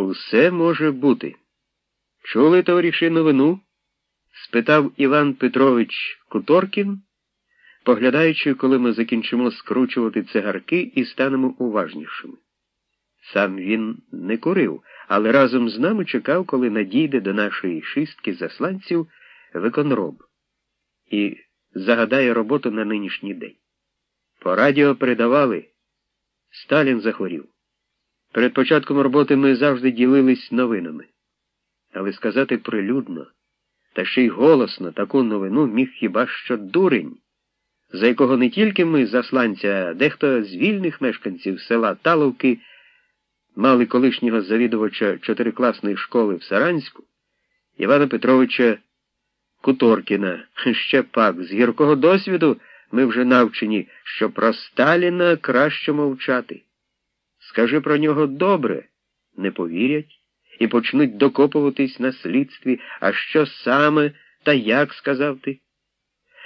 Усе може бути. Чули, товариші, новину? спитав Іван Петрович Куторкін, поглядаючи, коли ми закінчимо скручувати цигарки і станемо уважнішими. Сам він не курив, але разом з нами чекав, коли надійде до нашої шістки засланців виконроб і загадає роботу на нинішній день. По радіо передавали, Сталін захворів. Перед початком роботи ми завжди ділились новинами. Але сказати прилюдно, та ще й голосно таку новину міг хіба що дурень, за якого не тільки ми, засланця, а дехто з вільних мешканців села Таловки мали колишнього завідувача чотирикласної школи в Саранську, Івана Петровича Куторкіна. Ще пак, з гіркого досвіду ми вже навчені, що про Сталіна краще мовчати. Скажи про нього добре, не повірять і почнуть докопуватись на слідстві, а що саме та як сказав ти.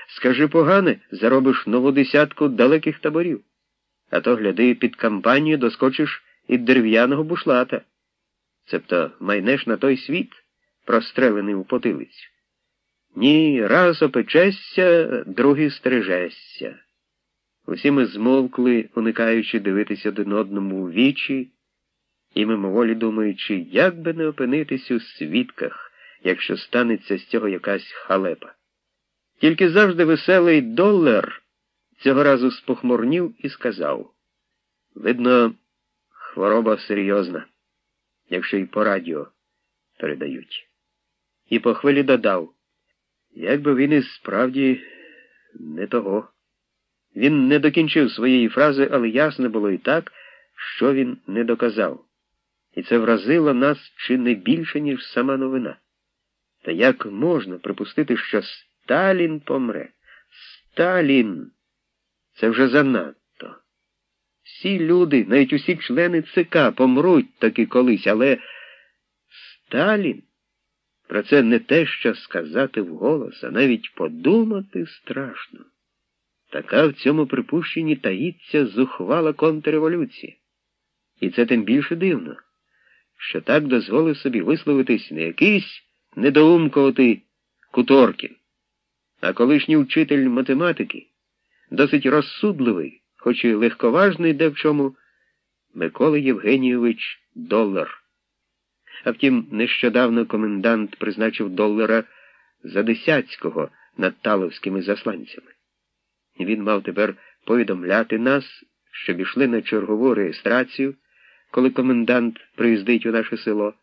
Скажи погане, заробиш нову десятку далеких таборів, а то, гляди, під кампанію доскочиш і дерев'яного бушлата. Цебто майнеш на той світ, прострелений у потилицю. Ні, раз опечешся, другий стережешся. Усі ми змовкли, уникаючи дивитися один одному у вічі, і мимоволі думаючи, як би не опинитись у свідках, якщо станеться з цього якась халепа. Тільки завжди веселий долар цього разу спохмурнів і сказав видно, хвороба серйозна, якщо й по радіо передають. І по хвилі додав, як би він і справді не того. Він не докінчив своєї фрази, але ясно було і так, що він не доказав. І це вразило нас чи не більше, ніж сама новина. Та як можна припустити, що Сталін помре? Сталін. Це вже занадто. Всі люди, навіть усі члени ЦК помруть таки колись, але Сталін. Про це не те, що сказати вголос, а навіть подумати страшно. Така в цьому припущенні таїться зухвала контрреволюція. І це тим більше дивно, що так дозволив собі висловитись не якийсь недоумкувати Куторкін, а колишній вчитель математики, досить розсудливий, хоч і легковажний де в чому, Микола Євгенійович Долар. А втім, нещодавно комендант призначив долара за Десяцького над таловськими засланцями. Він мав тепер повідомляти нас, щоб ішли на чергову реєстрацію, коли комендант приїздить у наше село,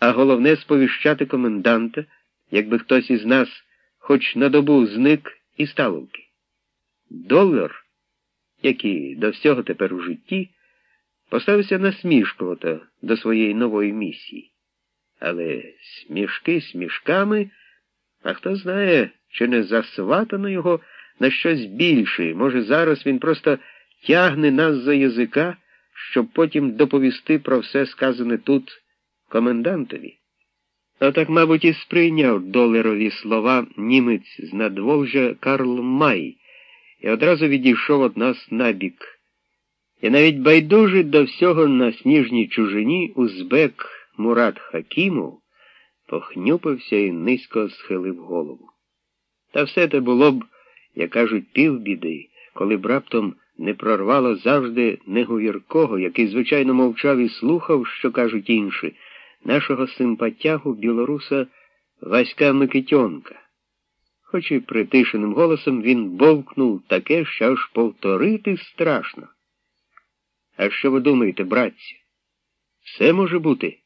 а головне сповіщати коменданта, якби хтось із нас хоч на добу зник із Таловки. Долар, який до всього тепер у житті, поставився насмішкувато до своєї нової місії. Але смішки смішками, а хто знає, чи не засватано його на щось більше. Може, зараз він просто тягне нас за язика, щоб потім доповісти про все сказане тут комендантові. А так, мабуть, і сприйняв доларові слова німець з надволжя Карл Май і одразу відійшов від нас набік. І навіть байдужий до всього на сніжній чужині узбек Мурат Хакімов похнюпився і низько схилив голову. Та все те було б, як кажуть, півбіди, коли б раптом не прорвало завжди неговіркого, який, звичайно, мовчав і слухав, що кажуть інші, нашого симпатягу білоруса Васька Микитьонка. Хоч і притишеним голосом він бовкнув таке, що аж повторити страшно. А що ви думаєте, братці? Все може бути.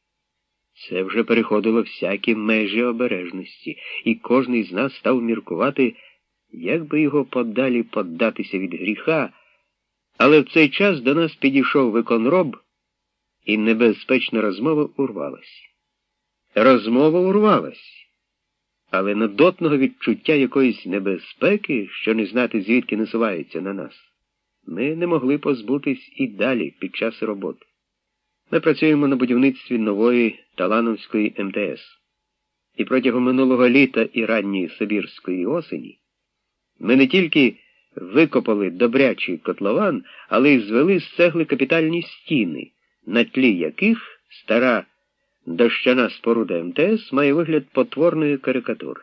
Це вже переходило всякі межі обережності, і кожний з нас став міркувати, як би його подалі поддатися від гріха, але в цей час до нас підійшов виконроб, і небезпечна розмова урвалась. Розмова урвалась, але надотного відчуття якоїсь небезпеки, що не знати, звідки насувається на нас ми не могли позбутись і далі під час роботи. Ми працюємо на будівництві нової Талановської МТС. І протягом минулого літа і ранньої Сибірської осені ми не тільки викопали добрячий котлован, але й звели з цегли капітальні стіни, на тлі яких стара дощана споруда МТС має вигляд потворної карикатури.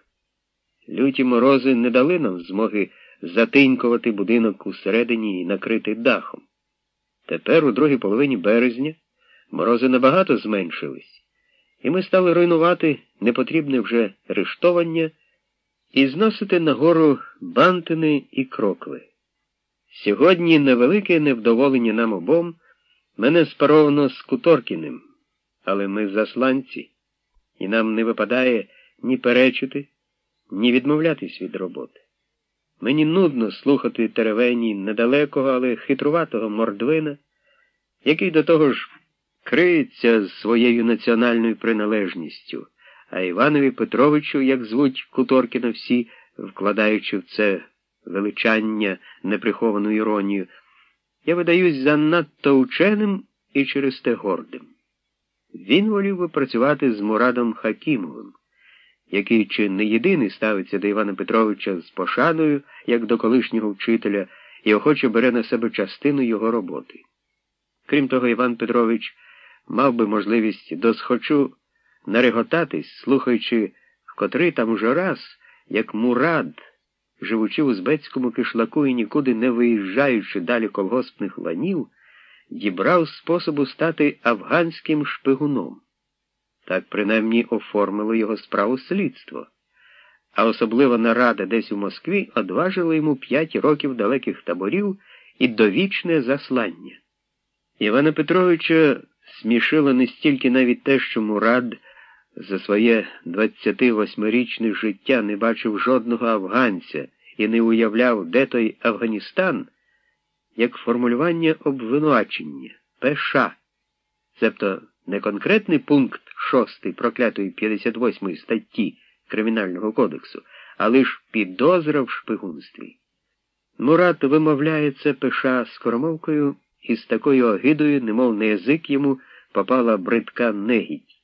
Люті морози не дали нам змоги затинькувати будинок усередині і накрити дахом. Тепер, у другій половині березня, морози набагато зменшились, і ми стали руйнувати непотрібне вже рештовання і зносити нагору бантини і крокви. Сьогодні невелике невдоволення нам обом мене спаровано з Куторкіним, але ми засланці, і нам не випадає ні перечити, ні відмовлятись від роботи. Мені нудно слухати теревені недалекого, але хитруватого мордвина, який до того ж криється з своєю національною приналежністю, а Іванові Петровичу, як звуть Куторкіна всі, вкладаючи в це величання неприховану іронію, я видаюсь занадто ученим і через те гордим. Він волів би працювати з Мурадом Хакімовим який чи не єдиний ставиться до Івана Петровича з пошаною, як до колишнього вчителя, і охоче бере на себе частину його роботи. Крім того, Іван Петрович мав би можливість досхочу нареготатись, слухаючи в котрий там уже раз, як Мурад, живучи в узбецькому кишлаку і нікуди не виїжджаючи далі колгоспних ланів, дібрав способу стати афганським шпигуном. Так принаймні оформило його справу слідство. А особливо нарада десь у Москві одважила йому п'ять років далеких таборів і довічне заслання. Івана Петровича смішило не стільки навіть те, що Мурад за своє 28-річне життя не бачив жодного афганця і не уявляв, де той Афганістан, як формулювання обвинувачення ПШ, цебто не конкретний пункт 6 проклятої 58 статті Кримінального кодексу, а лиш підозра в шпигунстві. Мурат вимовляє це пиша скоромовкою і з такою огидою, немов на язик йому попала бридка негідь,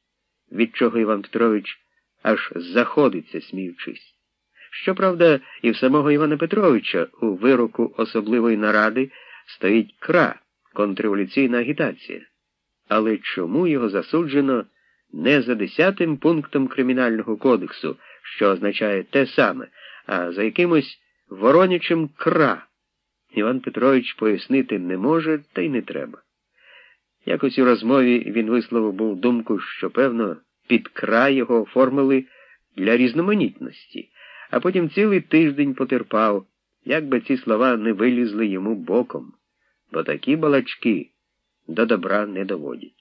від чого Іван Петрович аж заходиться, сміючись. Щоправда, і в самого Івана Петровича у вироку особливої наради стоїть кра контрреволюційна агітація. Але чому його засуджено не за десятим пунктом Кримінального кодексу, що означає те саме, а за якимось воронячим кра? Іван Петрович пояснити не може, та й не треба. Якось у розмові він висловив був думку, що, певно, під край його оформили для різноманітності, а потім цілий тиждень потерпав, як би ці слова не вилізли йому боком, бо такі балачки до добра не доводять.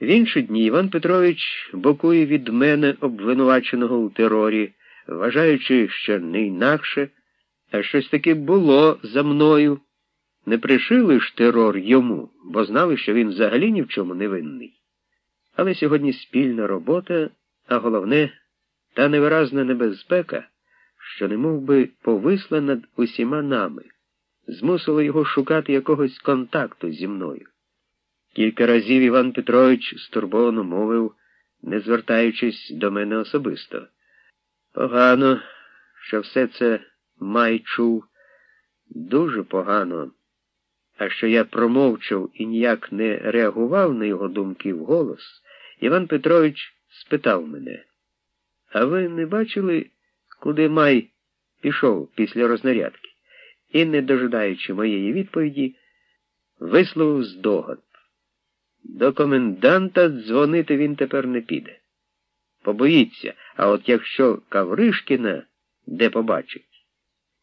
В інші дні Іван Петрович бокує від мене обвинуваченого у терорі, вважаючи, що не інакше, а щось таке було за мною. Не пришили ж терор йому, бо знали, що він взагалі ні в чому не винний. Але сьогодні спільна робота, а головне, та невиразна небезпека, що не мов би повисла над усіма нами, змусила його шукати якогось контакту зі мною. Кілька разів Іван Петрович стурбовано мовив, не звертаючись до мене особисто. Погано, що все це май чув, дуже погано, а що я промовчав і ніяк не реагував на його думки вголос, Іван Петрович спитав мене, а ви не бачили, куди май пішов після рознарядки? І, не дожидаючи моєї відповіді, висловив здогад. До коменданта дзвонити він тепер не піде. Побоїться, а от якщо Кавришкіна де побачить,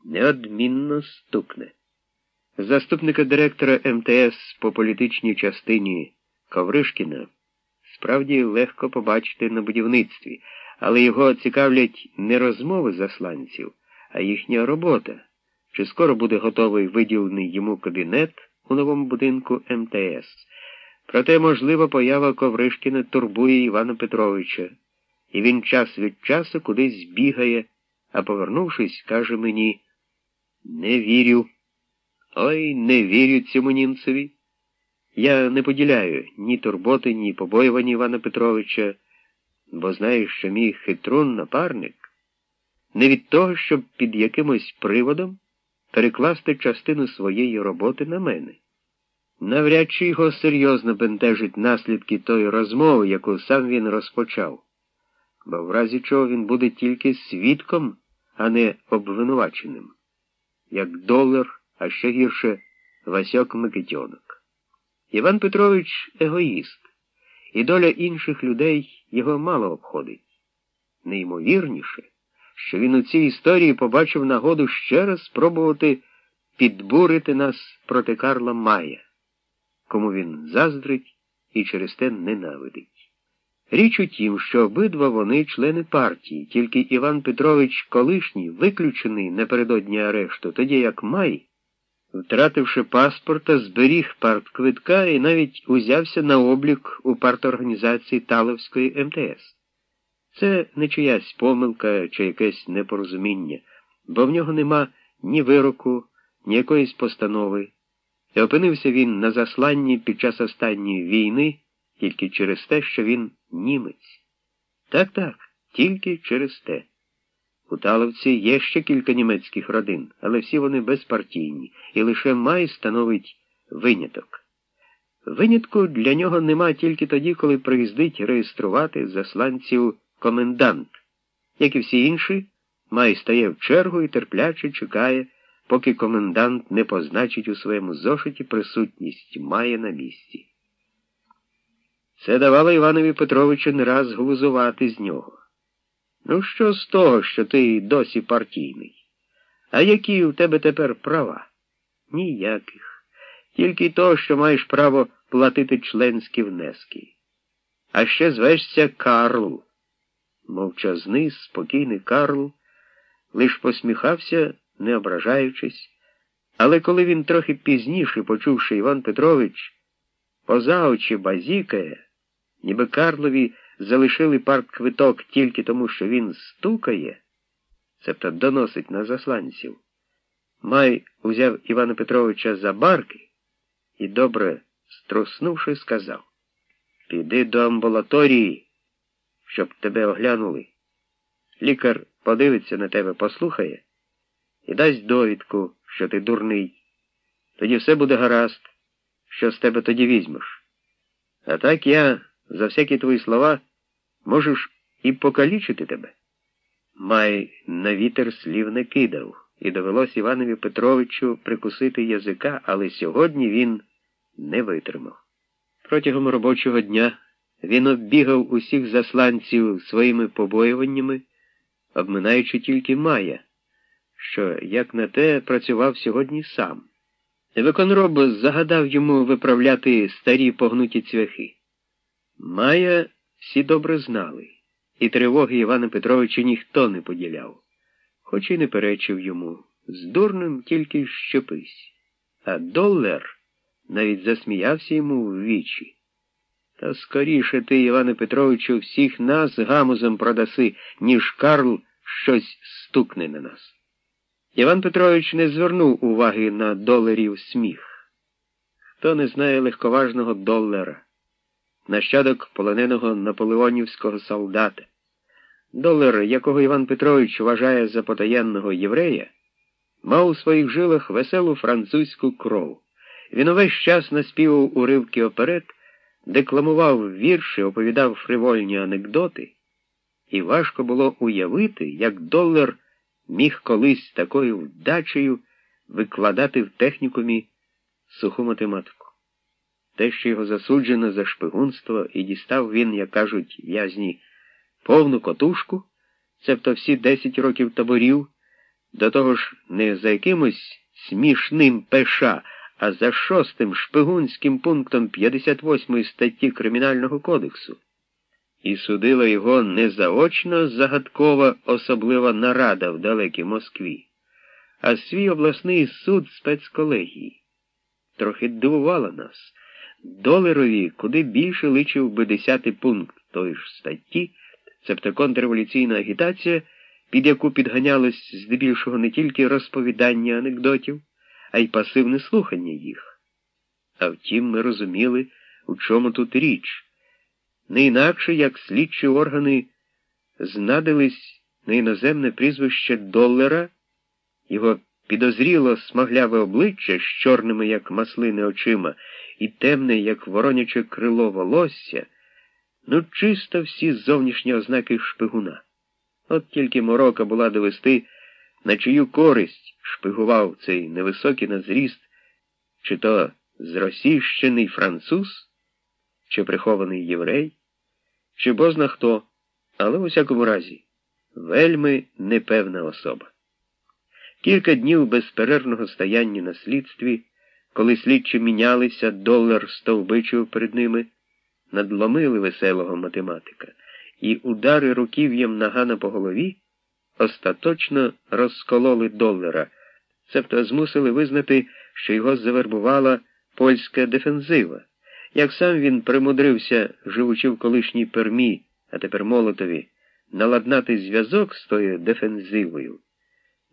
неодмінно стукне. Заступника директора МТС по політичній частині Ковришкіна справді легко побачити на будівництві, але його цікавлять не розмови засланців, а їхня робота. Чи скоро буде готовий виділений йому кабінет у новому будинку МТС? Проте, можливо, поява Ковришкіна турбує Івана Петровича, і він час від часу кудись бігає, а повернувшись, каже мені не вірю. Ой, не вірю цьому німцеві. Я не поділяю ні турботи, ні побоювання Івана Петровича, бо знаю, що мій хитрун напарник не від того, щоб під якимось приводом перекласти частину своєї роботи на мене. Навряд чи його серйозно бентежить наслідки тої розмови, яку сам він розпочав, бо в разі чого він буде тільки свідком, а не обвинуваченим, як долар, а ще гірше Васьок Микитьонок. Іван Петрович егоїст, і доля інших людей його мало обходить. Неймовірніше, що він у цій історії побачив нагоду ще раз спробувати підбурити нас проти Карла Мая кому він заздрить і через те ненавидить. Річ у тім, що обидва вони члени партії, тільки Іван Петрович колишній, виключений напередодні арешту, тоді як Май, втративши паспорта, зберіг партквитка і навіть узявся на облік у парторганізації Таловської МТС. Це не чиясь помилка чи якесь непорозуміння, бо в нього нема ні вироку, ні якоїсь постанови. І опинився він на засланні під час останньої війни тільки через те, що він німець. Так, так, тільки через те. У Таловці є ще кілька німецьких родин, але всі вони безпартійні, і лише май становить виняток. Винятку для нього нема тільки тоді, коли приїздить реєструвати засланців комендант. Як і всі інші, май стає в чергу і терпляче чекає поки комендант не позначить у своєму зошиті присутність має на місці. Це давало Іванові Петровичу не раз глузувати з нього. Ну, що з того, що ти досі партійний? А які у тебе тепер права? Ніяких. Тільки то, що маєш право платити членські внески. А ще звешся Карл. Мовчазний, спокійний Карл, лиш посміхався не ображаючись, але коли він трохи пізніше, почувши Іван Петрович, поза очі базікає, ніби Карлові залишили партквиток тільки тому, що він стукає, цебто доносить на засланців, Май узяв Івана Петровича за барки і, добре струснувши, сказав Піди до амбулаторії, щоб тебе оглянули. Лікар подивиться на тебе, послухає і дасть довідку, що ти дурний. Тоді все буде гаразд, що з тебе тоді візьмеш. А так я за всякі твої слова можеш і покалічити тебе. Май на вітер слів не кидав, і довелось Іванові Петровичу прикусити язика, але сьогодні він не витримав. Протягом робочого дня він оббігав усіх засланців своїми побоюваннями, обминаючи тільки Мая що, як на те, працював сьогодні сам. Виконроб загадав йому виправляти старі погнуті цвяхи. Майя всі добре знали, і тривоги Івана Петровича ніхто не поділяв, хоч і не перечив йому. З дурним тільки щепись. А долар навіть засміявся йому в вічі. Та скоріше ти, Іване Петровичу, всіх нас гамузом продаси, ніж Карл щось стукне на нас. Іван Петрович не звернув уваги на доларів сміх. Хто не знає легковажного долара, нащадок полоненого наполеонівського солдата, долар, якого Іван Петрович вважає за потаєнного єврея, мав у своїх жилах веселу французьку кров. Він увесь час наспівав уривки оперет, декламував вірші, оповідав фривольні анекдоти, і важко було уявити, як долар міг колись такою вдачею викладати в технікумі суху математику. Те, що його засуджено за шпигунство, і дістав він, як кажуть в'язні, повну котушку, цебто всі 10 років таборів, до того ж не за якимось смішним пеша, а за шостим шпигунським пунктом 58 статті Кримінального кодексу і судила його незаочно загадкова особлива нарада в далекій Москві, а свій обласний суд спецколегії. Трохи дивувала нас. Доларові куди більше личив би десятий пункт тої ж статті, цебто контрреволюційна агітація, під яку підганялось здебільшого не тільки розповідання анекдотів, а й пасивне слухання їх. А втім, ми розуміли, у чому тут річ не інакше як слідчі органи знадились на іноземне прізвище Доллера, його підозріло смагляве обличчя з чорними, як маслини очима, і темне, як вороняче крило волосся, ну чисто всі зовнішні ознаки шпигуна. От тільки морока була довести, на чию користь шпигував цей невисокий на зріст, чи то зросійщений француз, чи прихований єврей, чи бозна хто, але у всякому разі вельми непевна особа. Кілька днів безперервного стояння на слідстві, коли слідчі мінялися, долар стовбичив перед ними, надломили веселого математика, і удари руків'ям нагана по голові остаточно розкололи долара, цебто змусили визнати, що його завербувала польська дефензива. Як сам він примудрився, живучи в колишній пермі, а тепер молотові, наладнати зв'язок з тою дефензивою,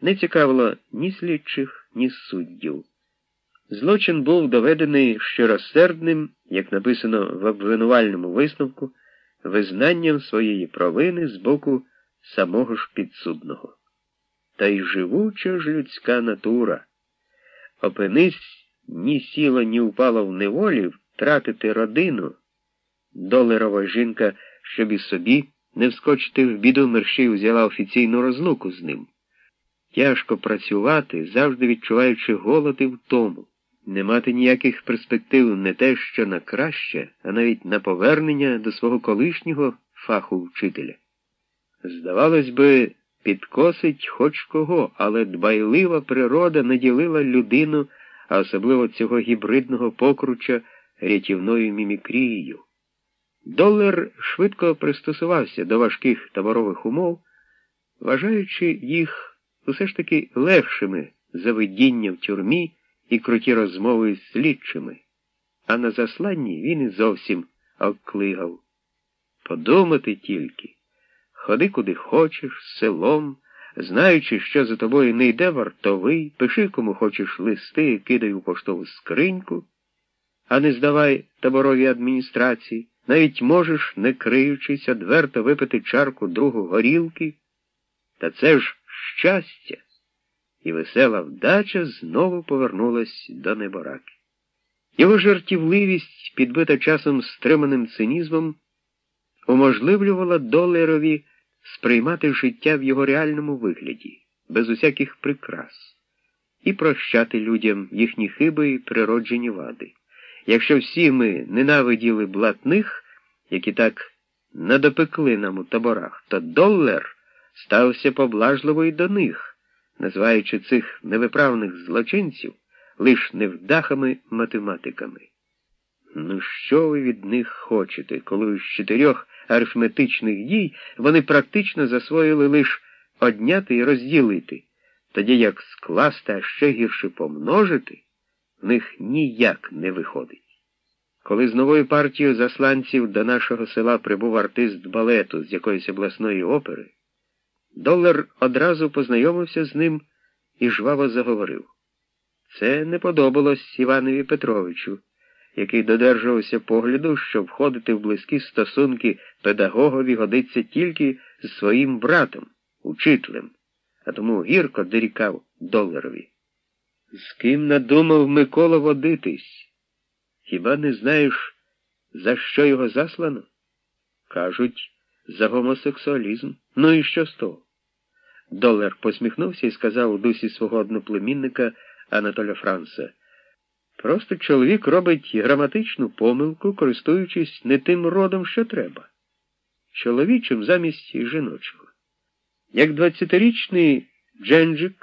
не цікавило ні слідчих, ні суддів. Злочин був доведений щиросердним, як написано в обвинувальному висновку, визнанням своєї провини з боку самого ж підсудного. Та й живуча ж людська натура. Опинись, ні сіла, ні упала в неволі втратити родину. Долерова жінка, щоб і собі не вскочити в біду, мерщій взяла офіційну розлуку з ним. Тяжко працювати, завжди відчуваючи голод і втому, не мати ніяких перспектив не те, що на краще, а навіть на повернення до свого колишнього фаху вчителя. Здавалось би, підкосить хоч кого, але дбайлива природа наділила людину, а особливо цього гібридного покруча рятівною мімікрією. Долар швидко пристосувався до важких таборових умов, вважаючи їх усе ж таки легшими за видіння в тюрмі і круті розмови з слідчими, а на засланні він і зовсім обклигав. Подумати тільки, ходи куди хочеш, селом, знаючи, що за тобою не йде вартовий, пиши кому хочеш листи, кидай у поштову скриньку, а не здавай таборовій адміністрації. Навіть можеш, не криючись, одверто випити чарку другу горілки. Та це ж щастя, і весела вдача знову повернулась до небораки. Його жартівливість, підбита часом стриманим цинізмом, уможливлювала долерові сприймати життя в його реальному вигляді, без усяких прикрас, і прощати людям їхні хиби і природжені вади. Якщо всі ми ненавиділи блатних, які так надопекли нам у таборах, то доллар стався поблажливо й до них, називаючи цих невиправних злочинців лиш невдахами-математиками. Ну, що ви від них хочете, коли з чотирьох арифметичних дій вони практично засвоїли лише одняти і розділити, тоді як скласти, а ще гірше помножити, в них ніяк не виходить. Коли з новою партією засланців до нашого села прибув артист балету з якоїсь обласної опери, Долар одразу познайомився з ним і жваво заговорив. Це не подобалось Іванові Петровичу, який додержувався погляду, що входити в близькі стосунки педагогові годиться тільки з своїм братом, учителем, а тому гірко дорікав доларові. З ким надумав Микола водитись? Хіба не знаєш, за що його заслано? Кажуть, за гомосексуалізм. Ну і що з того? Долар посміхнувся і сказав у дусі свого одноплемінника Анатоля Франца. Просто чоловік робить граматичну помилку, користуючись не тим родом, що треба, чоловічим замість жіночого. Як двадцятирічний Дженджик,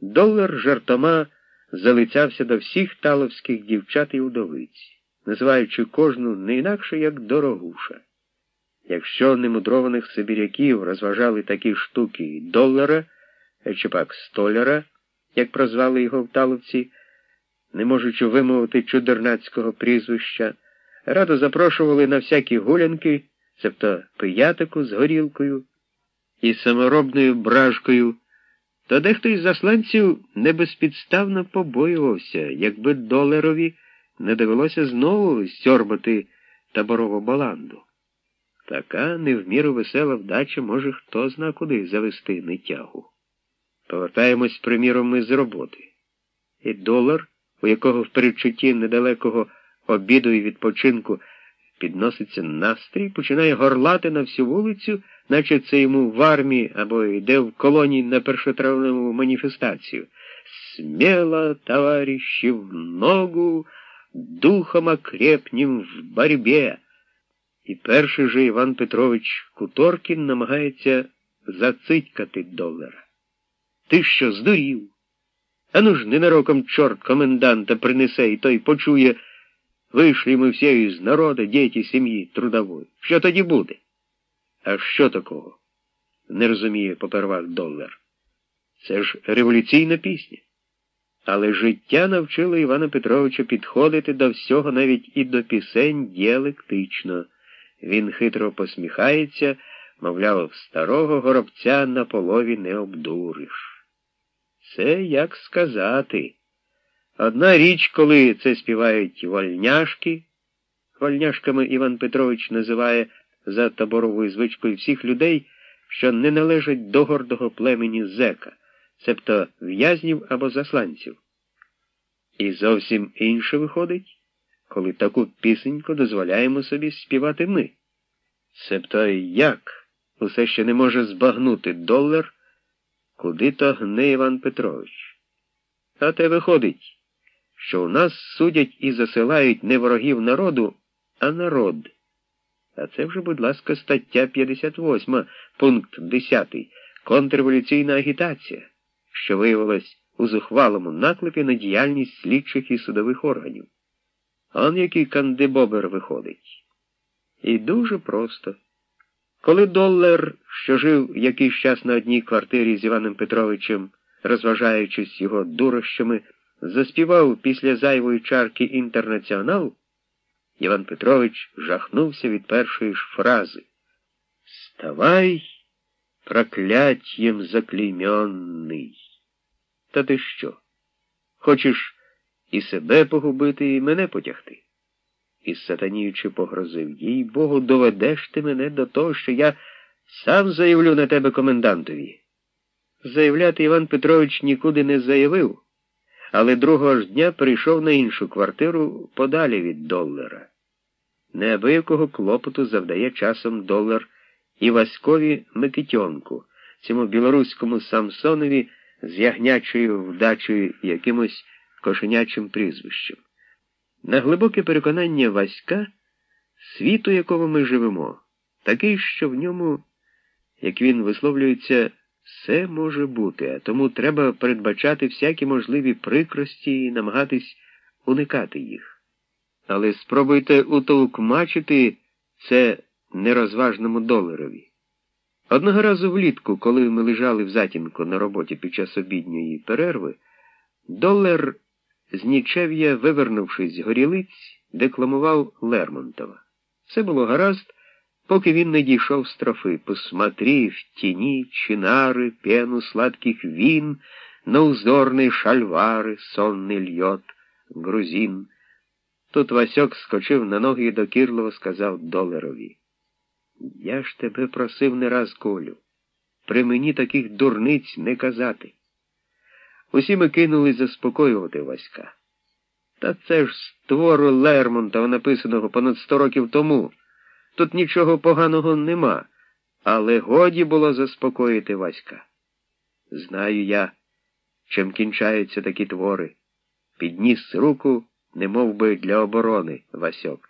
долар жартома залицявся до всіх таловських дівчат і удовиць, називаючи кожну не інакше як дорогуша. Якщо немудрованих сибіряків розважали такі штуки долара, чи пак столяра, як прозвали його в таловці, не можучи вимовити чудернацького прізвища, радо запрошували на всякі гулянки, цебто пиятику з горілкою і саморобною бражкою. То дехто із засланців небезпідставно побоювався, якби доларові не довелося знову сьорбати таборову баланду. Така невміру весела вдача може хто зна куди завести нетягу. Повертаємось, приміром, ми з роботи. І долар, у якого в передчутті недалекого обіду і відпочинку підноситься настрій, починає горлати на всю вулицю, наче це йому в армії або йде в колонії на першотравневу маніфестацію. Смело, товарищи, в ногу, духом окрепнем в борьбе. І перший же Іван Петрович Куторкін намагається зацитькати долара. Ти що, здурів? Ану ж ненароком чорт коменданта принесе, і той почує, вийшли ми всі із народу, діти сім'ї трудової. Що тоді буде? А що такого? Не розуміє попервах долар. Це ж революційна пісня. Але життя навчило Івана Петровича підходити до всього, навіть і до пісень діалектично. Він хитро посміхається, мовляв, старого горобця на полові не обдуриш. Це як сказати. Одна річ, коли це співають вольняшки, вольняшками Іван Петрович називає за таборовою звичкою всіх людей, що не належать до гордого племені зека, цебто в'язнів або засланців. І зовсім інше виходить, коли таку пісеньку дозволяємо собі співати ми. Себто як усе ще не може збагнути долар, куди то гне Іван Петрович. А те виходить, що у нас судять і засилають не ворогів народу, а народ. А це вже, будь ласка, стаття 58, пункт 10, контрреволюційна агітація, що виявилась у зухвалому наклепі на діяльність слідчих і судових органів. Он який кандибобер виходить. І дуже просто. Коли долар, що жив якийсь час на одній квартирі з Іваном Петровичем, розважаючись його дурощами, заспівав після зайвої чарки інтернаціонал, Іван Петрович жахнувся від першої ж фрази. Ставай, прокляттєм заклейменний. Та ти що? Хочеш і себе погубити, і мене потягти? І сатаніючи погрозив, їй Богу, доведеш ти мене до того, що я сам заявлю на тебе комендантові. Заявляти Іван Петрович нікуди не заявив, але другого ж дня прийшов на іншу квартиру подалі від долара. Неабиякого клопоту завдає часом долар і Васькові Микитьонку, цьому білоруському Самсонові з ягнячою вдачею якимось кошенячим прізвищем. На глибоке переконання Васька, світ, у якому ми живемо, такий, що в ньому, як він висловлюється, все може бути, а тому треба передбачати всякі можливі прикрості і намагатись уникати їх. Але спробуйте утовкмачити це нерозважному доларові. Одного разу влітку, коли ми лежали в затінку на роботі під час обідньої перерви, долар з нічев'я, вивернувшись з горілиць, декламував Лермонтова. Все було гаразд, поки він не дійшов строфи. Посмотри в тіні чинари, пену сладких він, на узорний шальвари, сонний льот, грузин. Тут Васьок скочив на ноги і докірливо сказав доларові. Я ж тебе просив не раз, Колю, при мені таких дурниць не казати. Усі ми кинулись заспокоювати Васька. Та це ж з твору Лермонтова, написаного понад сто років тому. Тут нічого поганого нема, але годі було заспокоїти Васька. Знаю я, чим кінчаються такі твори. Підніс руку, не мов би для оборони, Васьок.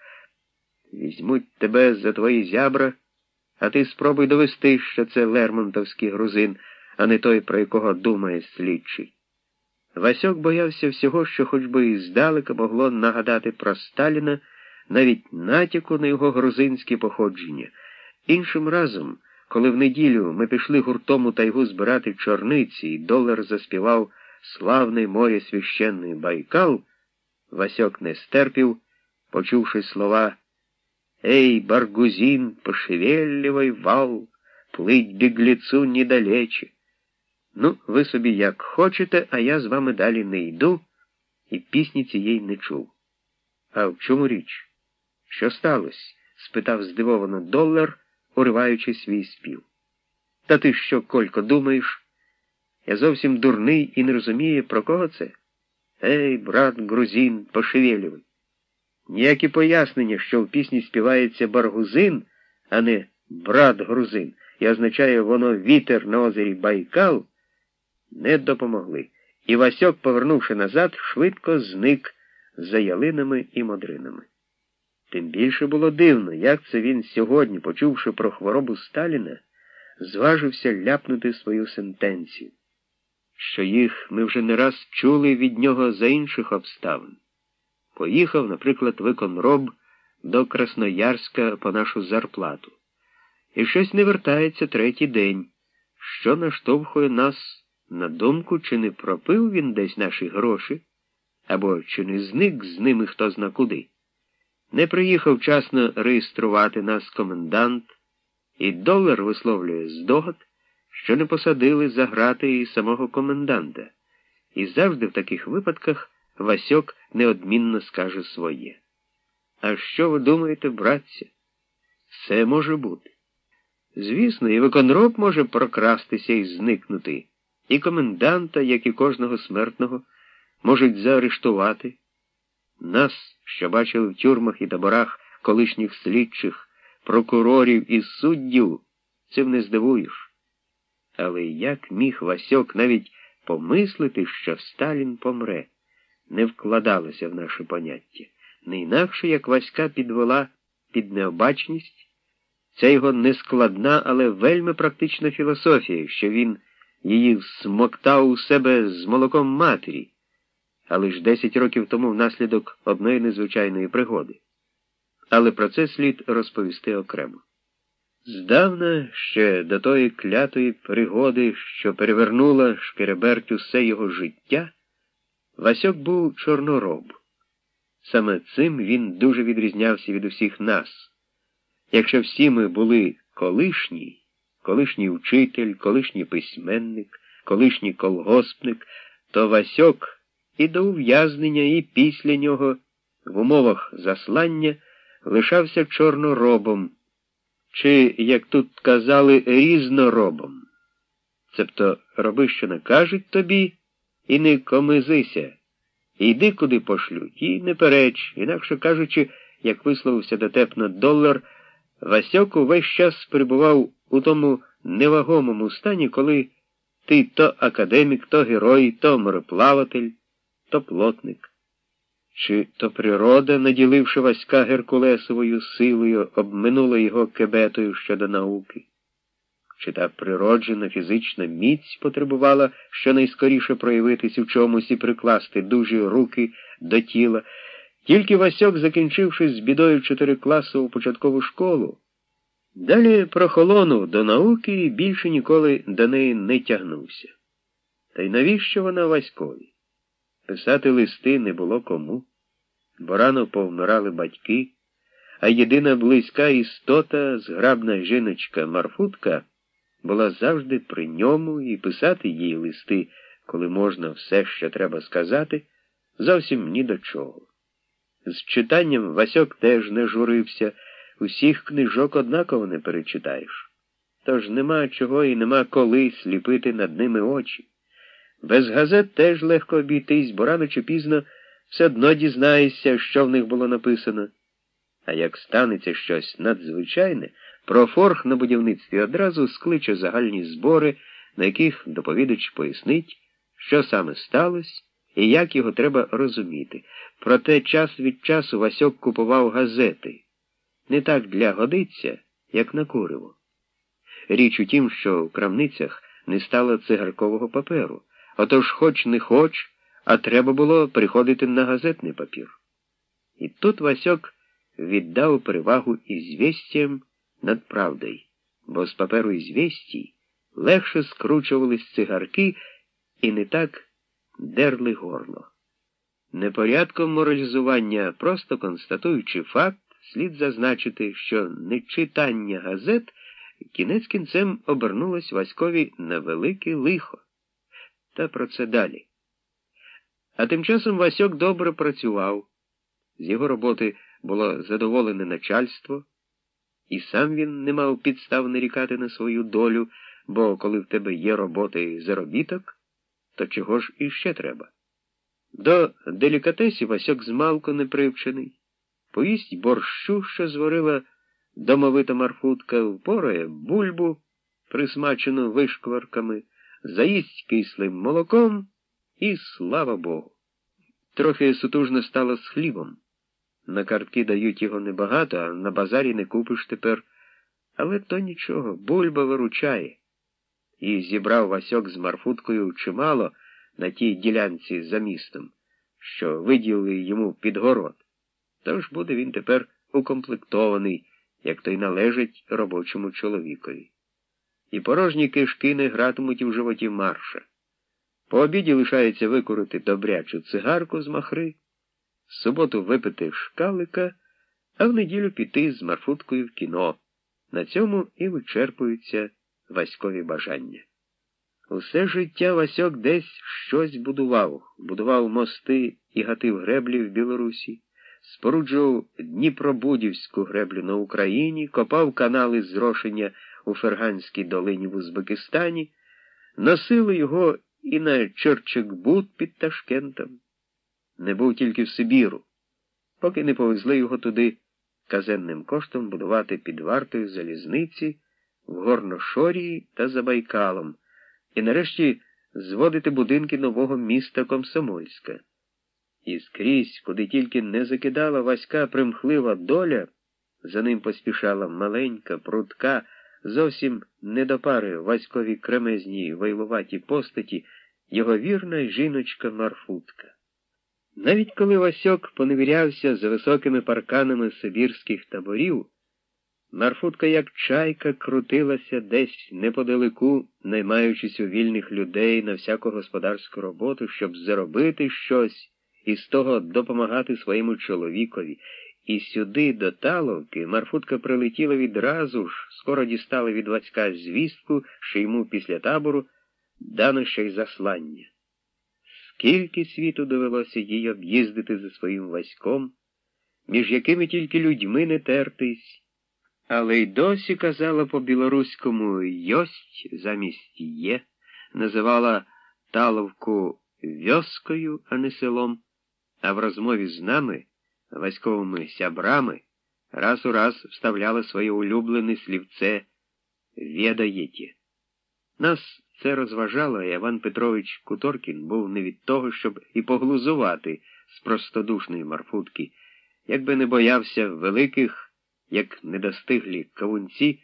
Візьмуть тебе за твої зябра, а ти спробуй довести, що це Лермонтовський грузин, а не той, про якого думає слідчий. Васьок боявся всього, що хоч би і здалека могло нагадати про Сталіна навіть натяку на його грузинське походження. Іншим разом, коли в неділю ми пішли гуртом у тайгу збирати чорниці, і долар заспівав славне море священний Байкал, Васьок не стерпів, почувши слова Эй, Баргузин, пошевелливай вал, плыть беглецу недалече. Ну, ви собі як хочете, а я з вами далі не йду, і пісні цієї не чув. А в чому річ? Що сталося? спитав здивовано долар, уриваючи свій спів. Та ти що, Колько, думаєш? Я зовсім дурний і не розумію, про кого це? Ей, брат грузин, пошевелювай. Ніякі пояснення, що в пісні співається баргузин, а не брат грузин, і означає воно вітер на озері Байкал, не допомогли. І Васьок, повернувши назад, швидко зник за ялинами і модринами. Тим більше було дивно, як це він сьогодні, почувши про хворобу Сталіна, зважився ляпнути свою сентенцію, що їх ми вже не раз чули від нього за інших обставин. Поїхав, наприклад, виконроб до Красноярська по нашу зарплату. І щось не вертається третій день, що наштовхує нас на думку, чи не пропив він десь наші гроші, або чи не зник з ними хто зна куди. Не приїхав вчасно реєструвати нас комендант, і долар висловлює здогад, що не посадили за грати і самого коменданта, і завжди в таких випадках Васьок неодмінно скаже своє. А що ви думаєте, братця? Все може бути. Звісно, і виконроб може прокрастися і зникнути, і коменданта, як і кожного смертного, можуть заарештувати. Нас, що бачили в тюрмах і таборах колишніх слідчих, прокурорів і суддів, цим не здивуєш. Але як міг Васьок навіть помислити, що Сталін помре, не вкладалося в наше поняття, не інакше, як Васька підвела під необачність, ця його нескладна, але вельми практична філософія, що він її всмоктав у себе з молоком матері але ж 10 років тому внаслідок одної незвичайної пригоди. Але про це слід розповісти окремо. Здавна ще до тої клятої пригоди, що перевернула шкереберть усе його життя, Васьок був чорнороб. Саме цим він дуже відрізнявся від усіх нас. Якщо всі ми були колишні, колишній учитель, колишній письменник, колишній колгоспник, то Васьок і до ув'язнення, і після нього в умовах заслання лишався чорноробом, чи, як тут казали, різноробом. Цебто роби, що накажуть тобі, і не комизися, і йди куди пошлють, і не переч, інакше кажучи, як висловився дотепно долар, Васьок увесь час перебував у тому невагомому стані, коли ти то академік, то герой, то мореплаватель то плотник. Чи то природа, наділивши Васька Геркулесовою силою, обминула його кебетою щодо науки? Чи та природжена фізична міць потребувала щонайскоріше проявитись у чомусь і прикласти дужі руки до тіла, тільки Васьок, закінчивши з бідою чотирикласову початкову школу, далі прохолонув до науки і більше ніколи до неї не тягнувся. Та й навіщо вона Васькові? Писати листи не було кому, бо рано повмирали батьки, а єдина близька істота, зграбна жіночка Марфутка, була завжди при ньому і писати їй листи, коли можна все, що треба сказати, зовсім ні до чого. З читанням Васьок теж не журився, усіх книжок однаково не перечитаєш. Тож нема чого і нема коли сліпити над ними очі. Без газет теж легко обійтись, бо рано чи пізно все одно дізнаєшся, що в них було написано. А як станеться щось надзвичайне, профорг на будівництві одразу скличе загальні збори, на яких доповідач пояснить, що саме сталося і як його треба розуміти. Проте час від часу Васьок купував газети. Не так для годиться, як на куриво. Річ у тім, що в крамницях не стало цигаркового паперу. Отож, хоч не хоч, а треба було приходити на газетний папір. І тут Васьок віддав перевагу ізвістям над правдою, бо з паперу ізвістій легше скручувались цигарки і не так дерли горло. Непорядком моралізування, просто констатуючи факт, слід зазначити, що нечитання газет кінець кінцем обернулось Васькові на велике лихо та про це далі. А тим часом Васьок добре працював, з його роботи було задоволене начальство, і сам він не мав підстав нарікати на свою долю, бо коли в тебе є робота і заробіток, то чого ж іще треба? До делікатесів Васьок змалку не привчений. Поїсть борщу, що зварила домовита марфутка, впорає бульбу, присмачену вишкварками, заїсть кислим молоком і слава Богу. Трохи сутужно стало з хлібом. На картки дають його небагато, а на базарі не купиш тепер. Але то нічого, бульба виручає. І зібрав Васьок з Марфуткою чимало на тій ділянці за містом, що виділили йому під город. Тож буде він тепер укомплектований, як то й належить робочому чоловікові. І порожні кишки не гратимуть у животі марша. По обіді лишається викурити добрячу цигарку з махри, в суботу випити шкалика, а в неділю піти з Марфуткою в кіно. На цьому і вичерпуються Васькові бажання. Усе життя Васьок десь щось будував, будував мости і гатив греблі в Білорусі, споруджував Дніпробудівську греблю на Україні, копав канали зрошення у Ферганській долині в Узбекистані, носили його і на Черчикбут під Ташкентом. Не був тільки в Сибіру, поки не повезли його туди казенним коштом будувати під вартою залізниці в Горношорії та за Байкалом, і нарешті зводити будинки нового міста Комсомольська. І скрізь, куди тільки не закидала Васька примхлива доля, за ним поспішала маленька, прудка, зовсім не до пари Васькові кремезній вайлуваті постаті, його вірна жіночка Марфутка. Навіть коли Васьок поневірявся за високими парканами сибірських таборів, Марфутка, як чайка, крутилася десь неподалеку, наймаючись у вільних людей на всяку господарську роботу, щоб заробити щось і з того допомагати своєму чоловікові. І сюди, до Таловки, Марфутка прилетіла відразу ж, скоро дістала від Вацька звістку, що йому після табору дано ще й заслання. Скільки світу довелося їй об'їздити за своїм Васьком, між якими тільки людьми не тертись, але й досі казала по білоруському йость замість є, називала Таловку вьоскою, а не селом, а в розмові з нами, васьковими сябрами, раз у раз вставляла своє улюблене слівце «Ведаєте». Нас це розважало, і Іван Петрович Куторкін був не від того, щоб і поглузувати з простодушної марфутки, якби не боявся великих, як недостиглі кавунці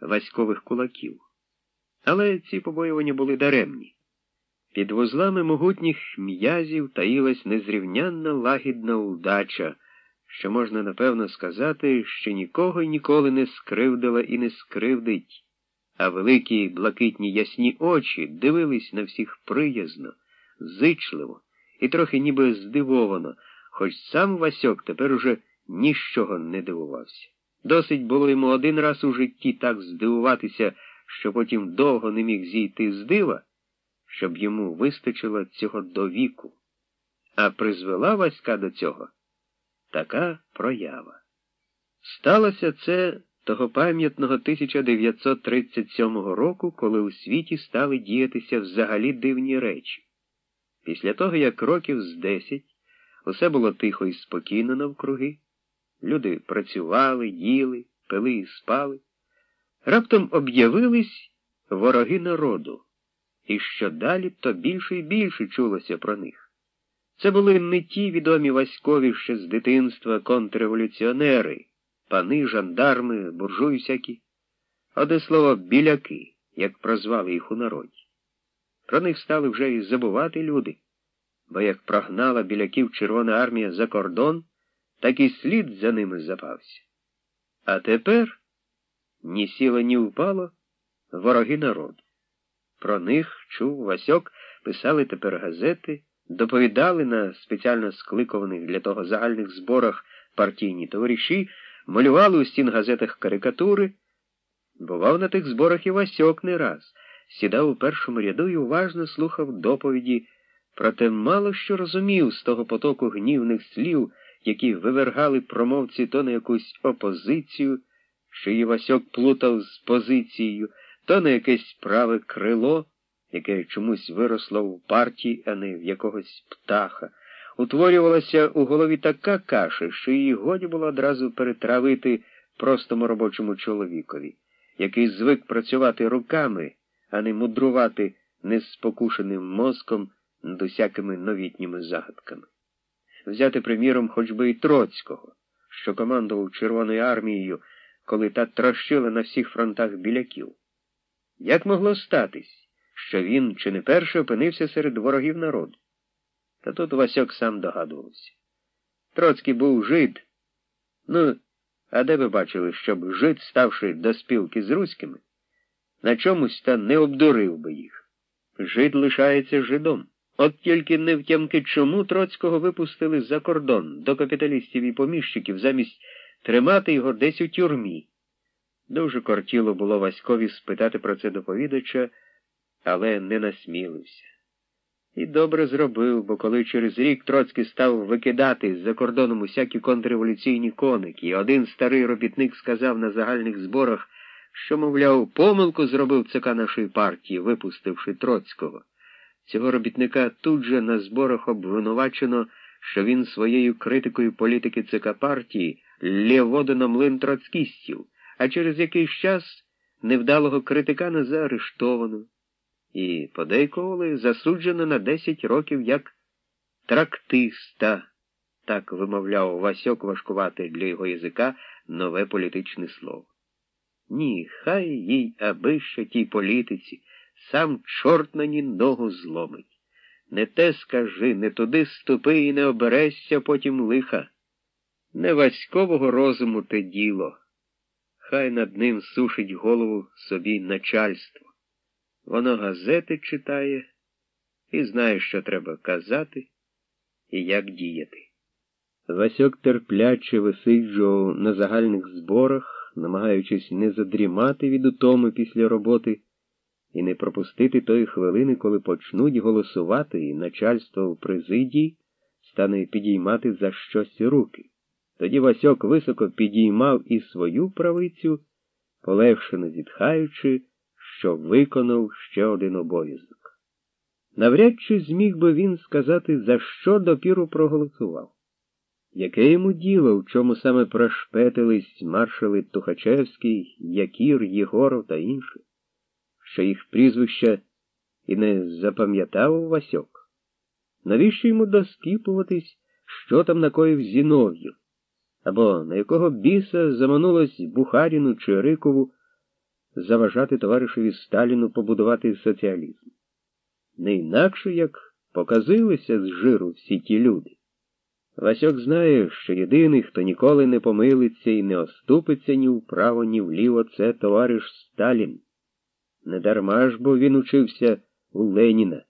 васькових кулаків. Але ці побоювання були даремні. Під вузлами могутніх м'язів таїлась незрівнянна лагідна удача, що можна напевно сказати, що нікого й ніколи не скривдила і не скривдить а великі блакитні ясні очі дивились на всіх приязно, зичливо і трохи ніби здивовано, хоч сам Васьок тепер уже нічого не дивувався. Досить було йому один раз у житті так здивуватися, що потім довго не міг зійти з дива, щоб йому вистачило цього до віку. А призвела Васька до цього така проява. Сталося це того пам'ятного 1937 року, коли у світі стали діятися взагалі дивні речі. Після того, як років з десять усе було тихо і спокійно навкруги, люди працювали, їли, пили і спали, раптом об'явились вороги народу, і що далі, то більше і більше чулося про них. Це були не ті відомі васькові ще з дитинства контрреволюціонери пани, жандарми, буржуї всякі, одне слово, біляки, як прозвали їх у народі. Про них стали вже і забувати люди, бо як прогнала біляків Червона армія за кордон, так і слід за ними запався. А тепер ні сіло, ні впало вороги народу. Про них чув Васьок, писали тепер газети, доповідали на спеціально скликуваних для того загальних зборах партійні товариші малювали у стін газетах карикатури. Бував на тих зборах і Васьок не раз, сідав у першому ряду і уважно слухав доповіді, проте мало що розумів з того потоку гнівних слів, які вивергали промовці то на якусь опозицію, що її Васьок плутав з позицією, то на якесь праве крило, яке чомусь виросло в партії, а не в якогось птаха. утворювалася у голові така каша, що її годі було одразу перетравити простому робочому чоловікові, який звик працювати руками, а не мудрувати неспокушеним мозком над усякими новітніми загадками. Взяти приміром хоч би і Троцького, що командував Червоною армією, коли та трощила на всіх фронтах біляків. Як могло статись, що він чи не перше опинився серед ворогів народу? Та тут Васьок сам догадувався. Троцький був жид. Ну, а де ви бачили, щоб жид, ставши до спілки з руськими, на чомусь та не обдурив би їх? Жид лишається жидом. От тільки не втямки, чому Троцького випустили за кордон до капіталістів і поміщиків, замість тримати його десь у тюрмі. Дуже кортіло було Васькові спитати про це доповідача, але не насмілився. І добре зробив, бо коли через рік Троцький став викидати з-за кордоном усякі контрреволюційні коники, один старий робітник сказав на загальних зборах, що, мовляв, помилку зробив ЦК нашої партії, випустивши Троцького. Цього робітника тут же на зборах обвинувачено, що він своєю критикою політики ЦК партії лє воду на млин троцкістів, а через якийсь час невдалого критикана заарештовано і подейкували засуджено на 10 років як трактиста, так вимовляв Васьок важкувати для його язика нове політичне слово. Ні, хай їй, аби що тій політиці, сам чорт на ній ногу зломить. Не те скажи, не туди ступи і не оберешся потім лиха. Не васькового розуму те діло. Хай над ним сушить голову собі начальство. Воно газети читає і знає, що треба казати і як діяти. Васьок терпляче висиджував на загальних зборах, намагаючись не задрімати від утоми після роботи і не пропустити тої хвилини, коли почнуть голосувати, і начальство в президії стане підіймати за щось руки. Тоді Васьок високо підіймав і свою правицю, полегшено зітхаючи що виконав ще один обов'язок. Навряд чи зміг би він сказати, за що допіру проголосував. Яке йому діло, в чому саме прошпетились маршали Тухачевський, Якір, Єгоров та інші, що їх прізвища і не запам'ятав Васьок? Навіщо йому доскіпуватись, що там накоїв Зінов'їв? Або на якого біса заманулось Бухаріну чи Рикову заважати товаришеві Сталіну побудувати соціалізм. Не інакше як показилися з жиру всі ті люди. Васьок знає, що єдиний, хто ніколи не помилиться і не оступиться ні вправо, ні вліво, це товариш Сталін. Недарма ж бо він учився у Леніна.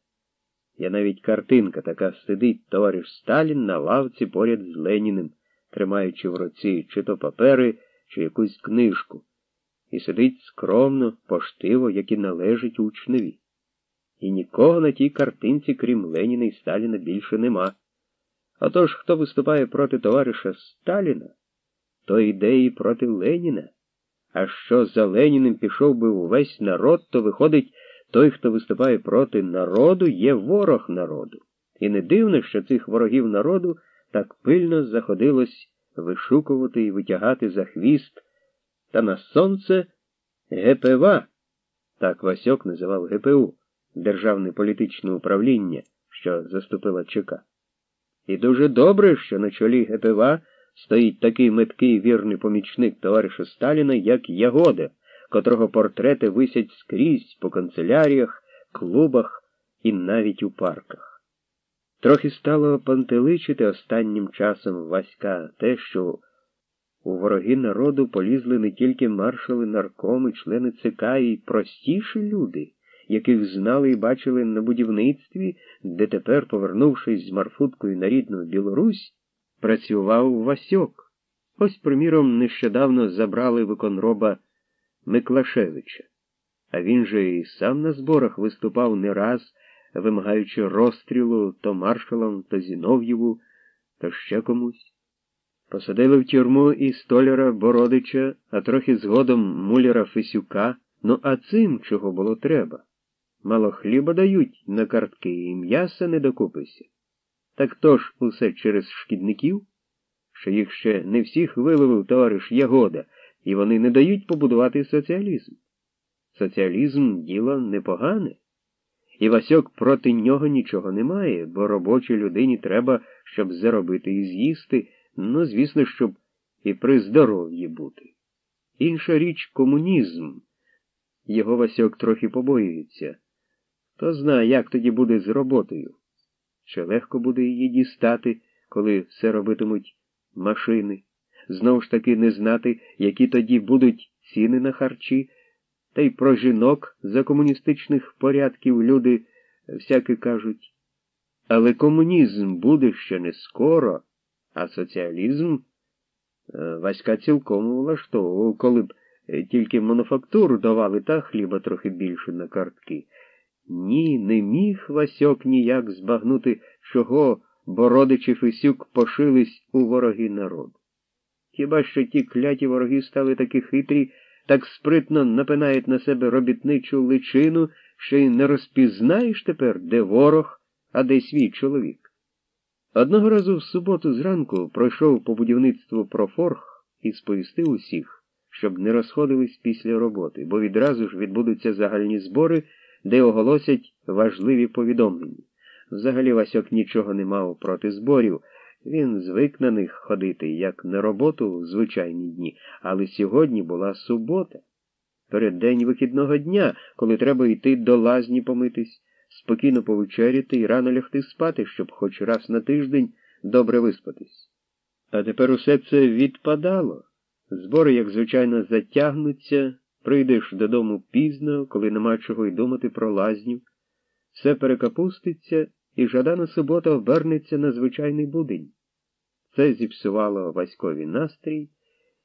Я навіть картинка така сидить товариш Сталін на лавці поряд з Леніним, тримаючи в руці чи то папери, чи якусь книжку і сидить скромно, поштиво, як і належить учневі. І нікого на тій картинці, крім Леніна і Сталіна, більше нема. А тож, хто виступає проти товариша Сталіна, то йде і проти Леніна. А що за Леніним пішов би увесь народ, то виходить, той, хто виступає проти народу, є ворог народу. І не дивно, що цих ворогів народу так пильно заходилось вишукувати і витягати за хвіст та на сонце ГПВ, так Васьок називав ГПУ, Державне політичне управління, що заступила ЧК. І дуже добре, що на чолі ГПВ стоїть такий меткий вірний помічник товариша Сталіна, як Ягода, котрого портрети висять скрізь по канцеляріях, клубах і навіть у парках. Трохи стало пантеличити останнім часом Васька те, що у вороги народу полізли не тільки маршали наркоми, члени ЦК і простіші люди, яких знали і бачили на будівництві, де тепер, повернувшись з Марфуткою на рідну Білорусь, працював Васьок. Ось, приміром, нещодавно забрали виконроба Миклашевича. А він же і сам на зборах виступав не раз, вимагаючи розстрілу то маршалам, то Зінов'єву, то ще комусь. Посадили в тюрму і столяра Бородича, а трохи згодом муляра Фесюка. Ну, а цим чого було треба? Мало хліба дають на картки і м'яса не докупися. Так то ж усе через шкідників, що їх ще не всіх виловив товариш Ягода, і вони не дають побудувати соціалізм. Соціалізм діло непогане, і Васьок проти нього нічого не має, бо робочій людині треба, щоб заробити і з'їсти, ну, звісно, щоб і при здоров'ї бути. Інша річ комунізм. Його Васьок трохи побоюється. Хто знає, як тоді буде з роботою. Чи легко буде її дістати, коли все робитимуть машини, знову ж таки не знати, які тоді будуть ціни на харчі, та й про жінок за комуністичних порядків люди всяке кажуть. Але комунізм буде ще не скоро, а соціалізм е, Васька цілком влаштовував, коли б е, тільки мануфактуру давали та хліба трохи більше на картки. Ні, не міг Васьок ніяк збагнути, чого Бородич і Фесюк пошились у вороги народу. Хіба що ті кляті вороги стали такі хитрі, так спритно напинають на себе робітничу личину, що й не розпізнаєш тепер, де ворог, а де свій чоловік. Одного разу в суботу зранку пройшов по будівництву профорг і сповістив усіх, щоб не розходились після роботи, бо відразу ж відбудуться загальні збори, де оголосять важливі повідомлення. Взагалі Васьок нічого не мав проти зборів. Він звик на них ходити, як на роботу в звичайні дні, але сьогодні була субота, перед день вихідного дня, коли треба йти до лазні помитись, спокійно повечеряти і рано лягти спати, щоб хоч раз на тиждень добре виспатись. А тепер усе це відпадало. Збори, як звичайно, затягнуться, прийдеш додому пізно, коли нема чого й думати про лазню, все перекапуститься і жадана субота обернеться на звичайний будень. Це зіпсувало Васькові настрій,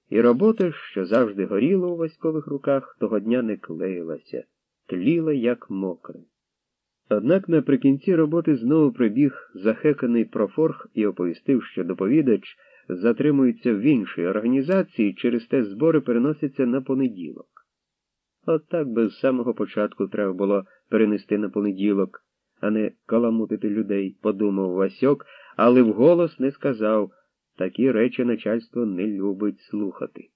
і робота, що завжди горіла у Васькових руках, того дня не клеїлася, тліла, як мокре. Однак наприкінці роботи знову прибіг захеканий профорг і оповістив, що доповідач затримується в іншій організації, через те збори переносяться на понеділок. От так би самого початку треба було перенести на понеділок а не каламутити людей, подумав Васьок, але вголос не сказав такі речі начальство не любить слухати.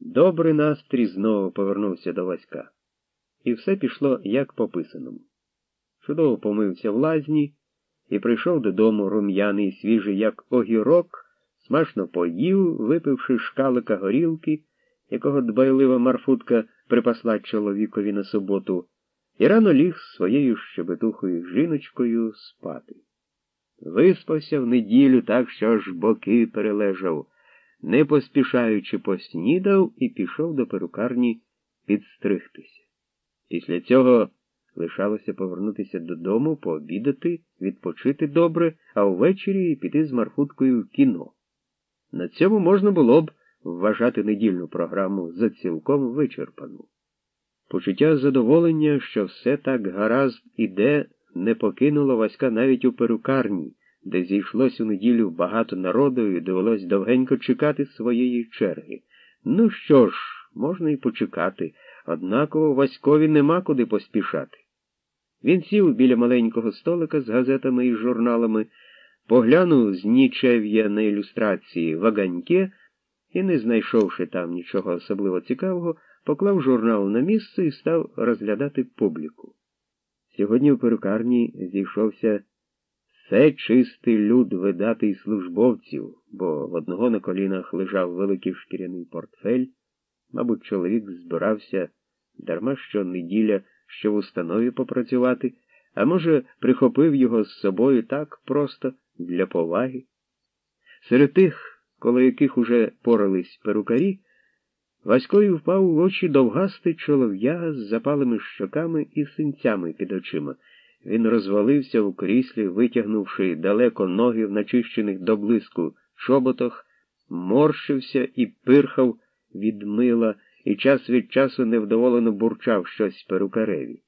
Добрий настрій знову повернувся до Васька. І все пішло як по писаному. Чудово помився в лазні і прийшов додому рум'яний свіжий, як огірок, смачно поїв, випивши шкалика горілки, якого дбайлива марфутка припасла чоловікові на суботу і рано ліг своєю щебетухою жіночкою спати. Виспався в неділю так, що аж боки перележав, не поспішаючи поснідав і пішов до перукарні підстригтися. Після цього лишалося повернутися додому, пообідати, відпочити добре, а ввечері піти з Марфуткою в кіно. На цьому можна було б вважати недільну програму за цілком вичерпану. Почуття задоволення, що все так гаразд іде, не покинуло Васька навіть у перукарні, де зійшлось у неділю багато народу і довелось довгенько чекати своєї черги. Ну що ж, можна і почекати, однаково Васькові нема куди поспішати. Він сів біля маленького столика з газетами і журналами, поглянув з нічев'я на ілюстрації ваганьке і, не знайшовши там нічого особливо цікавого, поклав журнал на місце і став розглядати публіку. Сьогодні в перукарні зійшовся все чистий люд видатий службовців, бо в одного на колінах лежав великий шкіряний портфель, мабуть, чоловік збирався дарма що неділя, що в установі попрацювати, а може, прихопив його з собою так просто для поваги. Серед тих, коло яких уже порались перукарі, Васькові впав у очі довгастий чолов'яга з запалими щоками і синцями під очима. Він розвалився у кріслі, витягнувши далеко ноги в начищених до блиску чоботах, морщився і пирхав від мила і час від часу невдоволено бурчав щось перукареві.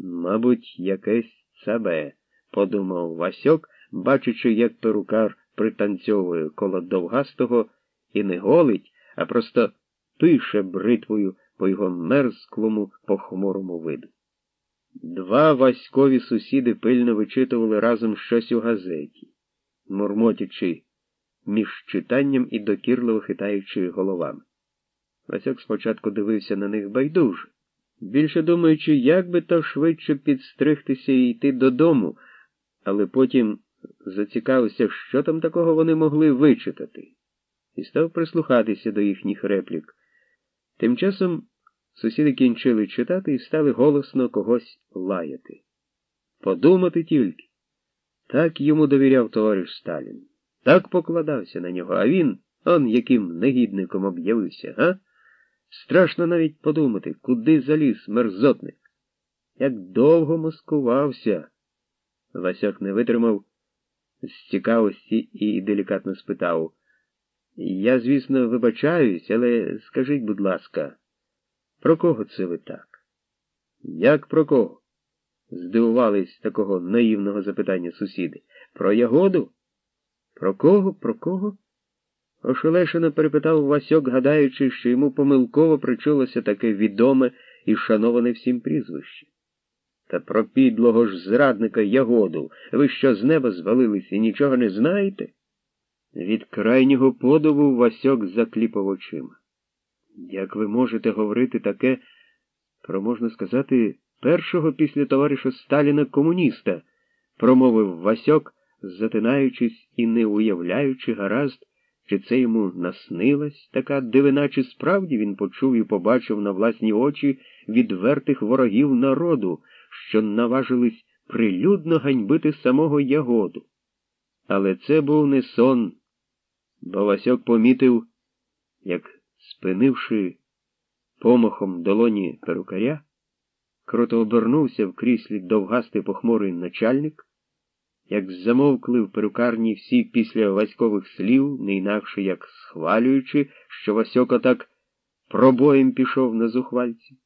Мабуть, якесь цабе, подумав Васьок, бачачи, як перукар пританцьовує коло довгастого і не голить, а просто пише бритвою по його мерзклому похмурому виду. Два васькові сусіди пильно вичитували разом щось у газеті, мурмотячи між читанням і докірливо хитаючи головами. Васяк спочатку дивився на них байдуже, більше думаючи, як би то швидше підстригтися і йти додому, але потім зацікавився, що там такого вони могли вичитати, і став прислухатися до їхніх реплік. Тим часом сусіди кінчили читати і стали голосно когось лаяти. Подумати тільки. Так йому довіряв товариш Сталін, так покладався на нього, а він, он яким негідником об'явився, га? Страшно навіть подумати, куди заліз мерзотник. Як довго маскувався. Васяк не витримав з цікавості і делікатно спитав. Я, звісно, вибачаюсь, але скажіть, будь ласка, про кого це ви так? Як про кого? здивувались такого наївного запитання сусіди. Про ягоду? Про кого? Про кого? Ошелешено перепитав Васьок, гадаючи, що йому помилково причулося таке відоме і шановане всім прізвище. Та про підлого ж зрадника ягоду ви що з неба звалились і нічого не знаєте? Від крайнього подову Васьок закліпав очима. Як ви можете говорити таке, про можна сказати, першого після товариша Сталіна комуніста, промовив Васьок, затинаючись і не уявляючи гаразд, чи це йому наснилась така дивина, чи справді він почув і побачив на власні очі відвертих ворогів народу, що наважились прилюдно ганьбити самого ягоду. Але це був не сон, бо Васьок помітив, як, спинивши помахом долоні перукаря, круто обернувся в кріслі довгастий похмурий начальник, як замовкли в перукарні всі після васькових слів, не інакше як схвалюючи, що Васьока так пробоєм пішов на зухвальці.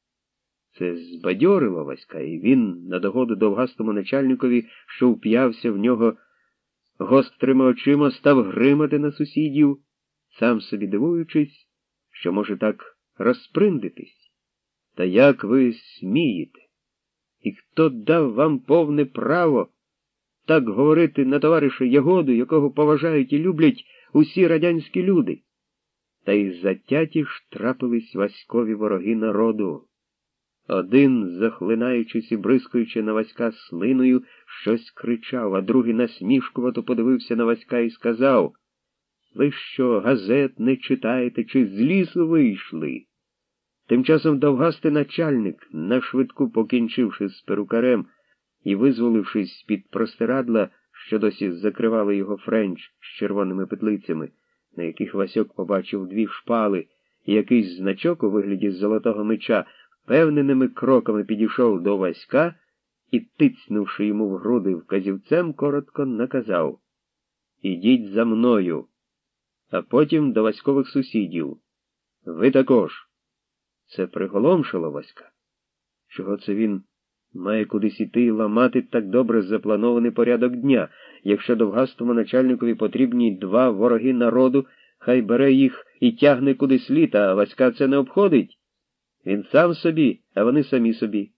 Це збадьорило Васька, і він, на догоду довгастому начальникові, що вп'явся в нього гострими очима, став гримати на сусідів, сам собі дивуючись, що може так розприндитись. Та як ви смієте? І хто дав вам повне право так говорити на товариша Ягоду, якого поважають і люблять усі радянські люди? Та й затяті ж трапились васькові вороги народу. Один, захлинаючись і бризкаючи на Васька слиною, щось кричав, а другий насмішкувато подивився на Васька і сказав Ви що, газет не читаєте, чи з лісу вийшли? Тим часом довгастий начальник, нашвидку покінчивши з перукарем і визволившись з-під простирадла, що досі закривали його френч з червоними петлицями, на яких Васьок побачив дві шпали і якийсь значок у вигляді золотого меча, впевненими кроками підійшов до Васька і, тицнувши йому в груди вказівцем, коротко наказав Ідіть за мною, а потім до Васькових сусідів. Ви також. Це приголомшило Васька. Чого це він має кудись іти і ламати так добре запланований порядок дня, якщо довгастому начальникові потрібні два вороги народу, хай бере їх і тягне кудись літа, а Васька це не обходить. Він сам собі, а вони самі собі.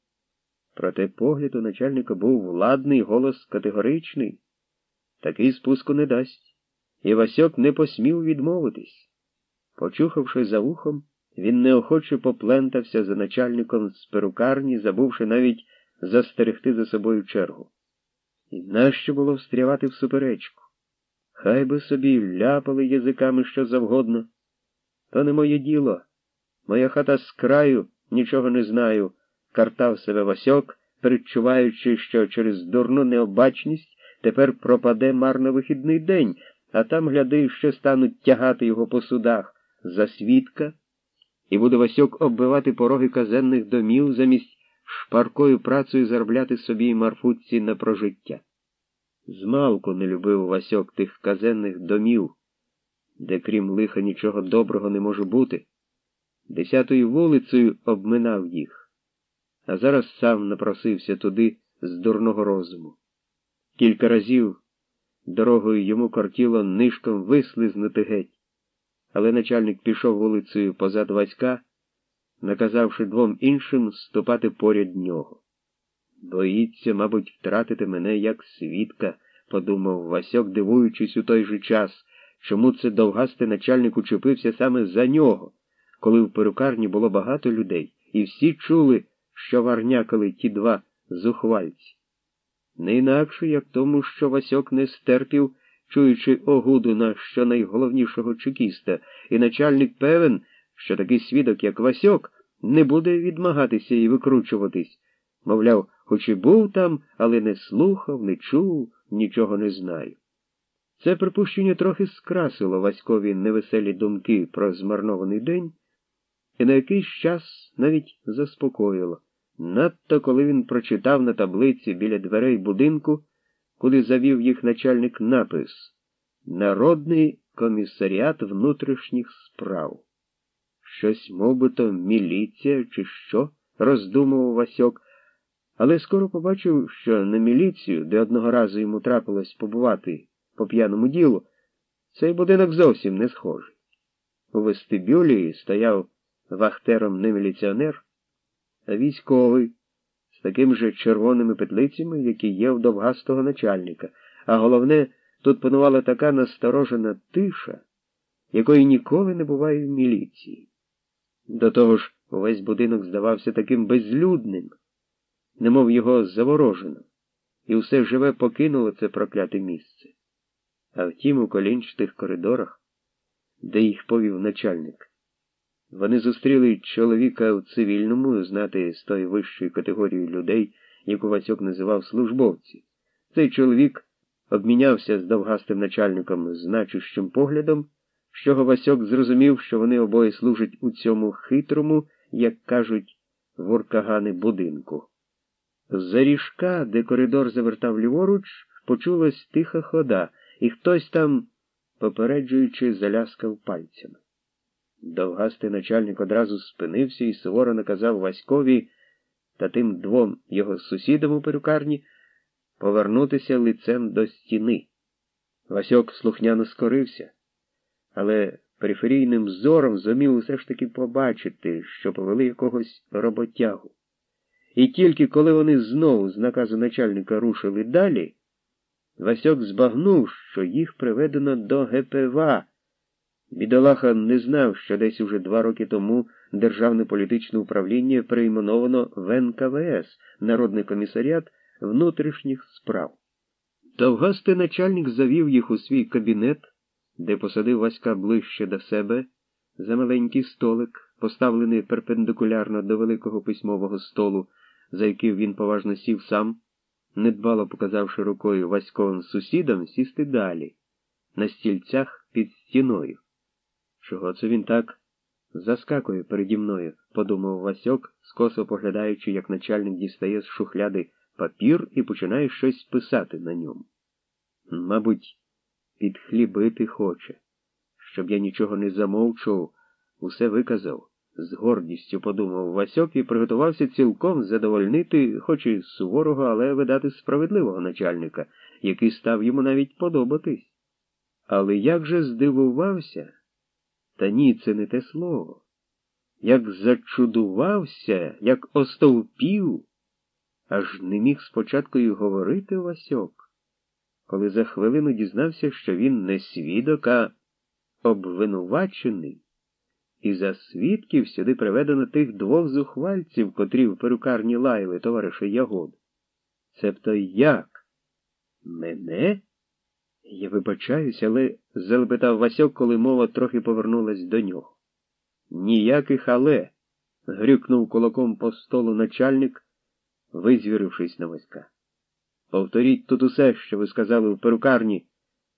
Проте погляд у начальника був владний, голос категоричний. Такий спуску не дасть. І Васьок не посмів відмовитись. Почухавши за вухом, він неохоче поплентався за начальником з перукарні, забувши навіть застерегти за собою чергу. І нащо було встрявати в суперечку? Хай би собі ляпали язиками що завгодно. То не моє діло. Моя хата з краю, нічого не знаю, картав себе Васьок, передчуваючи, що через дурну необачність тепер пропаде марно вихідний день, а там, гляди, що стануть тягати його по судах за свідка, і буде Васьок оббивати пороги казенних домів замість шпаркою працею заробляти собі марфутці на прожиття. Змалку не любив Васьок тих казенних домів, де крім лиха нічого доброго не може бути. Десятою вулицею обминав їх, а зараз сам напросився туди з дурного розуму. Кілька разів дорогою йому кортіло нишком вислизнути геть, але начальник пішов вулицею позад Васька, наказавши двом іншим ступати поряд нього. Боїться, мабуть, втратити мене як свідка, подумав Васьок, дивуючись у той же час, чому це довгастий начальник учепився саме за нього, коли в перукарні було багато людей, і всі чули, що варнякали ті два зухвальці. Не інакше, як тому, що Васьок не стерпів, чуючи огуду на щонайголовнішого чекіста, і начальник певен, що такий свідок, як Васьок, не буде відмагатися і викручуватись. Мовляв, хоч і був там, але не слухав, не чув, нічого не знаю. Це припущення трохи скрасило Васькові невеселі думки про змарнований день, і на якийсь час навіть заспокоїло, надто коли він прочитав на таблиці біля дверей будинку, куди завів їх начальник напис Народний комісаріат внутрішніх справ. Щось, мов то, міліція, чи що, роздумував Васьок, але скоро побачив, що на міліцію, де одного разу йому трапилось побувати по п'яному ділу, цей будинок зовсім не схожий. У вестибюлі стояв вахтером не міліціонер, а військовий, з такими же червоними петлицями, які є в довгастого начальника, а головне, тут панувала така насторожена тиша, якої ніколи не буває в міліції. До того ж, увесь будинок здавався таким безлюдним, немов його заворожено, і все живе покинуло це прокляте місце. А втім, у колінчатих коридорах, де їх повів начальник, вони зустріли чоловіка в цивільному, знати з тої вищої категорії людей, яку Васьок називав службовці. Цей чоловік обмінявся з довгастим начальником значущим поглядом, з чого Васьок зрозумів, що вони обоє служать у цьому хитрому, як кажуть, воркагани будинку. З-за ріжка, де коридор завертав ліворуч, почулась тиха хода, і хтось там, попереджуючи, заляскав пальцями. Довгастий начальник одразу спинився і суворо наказав Васькові та тим двом його сусідам у перукарні повернутися лицем до стіни. Васьок слухняно скорився, але периферійним зором зумів усе ж таки побачити, що повели якогось роботягу. І тільки коли вони знову з наказу начальника рушили далі, Васьок збагнув, що їх приведено до ГПВА. Бідолаха не знав, що десь уже два роки тому Державне політичне управління перейменовано в НКВС Народний комісаріат внутрішніх справ. Довгастий начальник завів їх у свій кабінет, де посадив Васька ближче до себе за маленький столик, поставлений перпендикулярно до великого письмового столу, за яким він поважно сів сам, недбало показавши рукою Васьковим сусідам сісти далі, на стільцях під стіною. Чого це він так заскакує переді мною, подумав Васьок, скосо поглядаючи, як начальник дістає з шухляди папір і починає щось писати на ньому. Мабуть, підхлібити хоче, щоб я нічого не замовчував, усе виказав. З гордістю подумав Васьок і приготувався цілком задовольнити, хоч і суворого, але видати справедливого начальника, який став йому навіть подобатись. Але як же здивувався? Та ні, це не те слово. Як зачудувався, як остовпів, аж не міг спочатку й говорити Васьок, коли за хвилину дізнався, що він не свідок, а обвинувачений, і за свідків сюди приведено тих двох зухвальців, котрі в перукарні лаяли товариша Ягод. Цебто як? Мене? Я вибачаюсь, але залепетав Васьок, коли мова трохи повернулась до нього. Ніяких але. грюкнув кулаком по столу начальник, визвірившись на Васька. Повторіть тут усе, що ви сказали в перукарні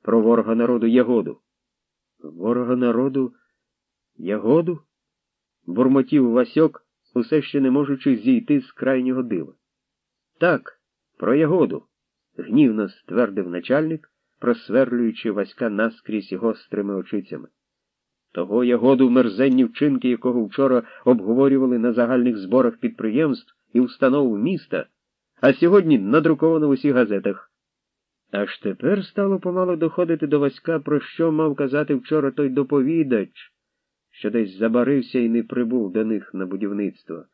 про ворога народу Ягоду. Ворога народу Ягоду? бурмотів Васьок, усе ще не можучи зійти з крайнього дива. Так, про Ягоду, гнівно ствердив начальник просверлюючи Васька наскрізь гострими очицями. Того ягоду мерзенні вчинки, якого вчора обговорювали на загальних зборах підприємств і установ міста, а сьогодні надруковано в усіх газетах. Аж тепер стало помало доходити до Васька, про що мав казати вчора той доповідач, що десь забарився і не прибув до них на будівництво.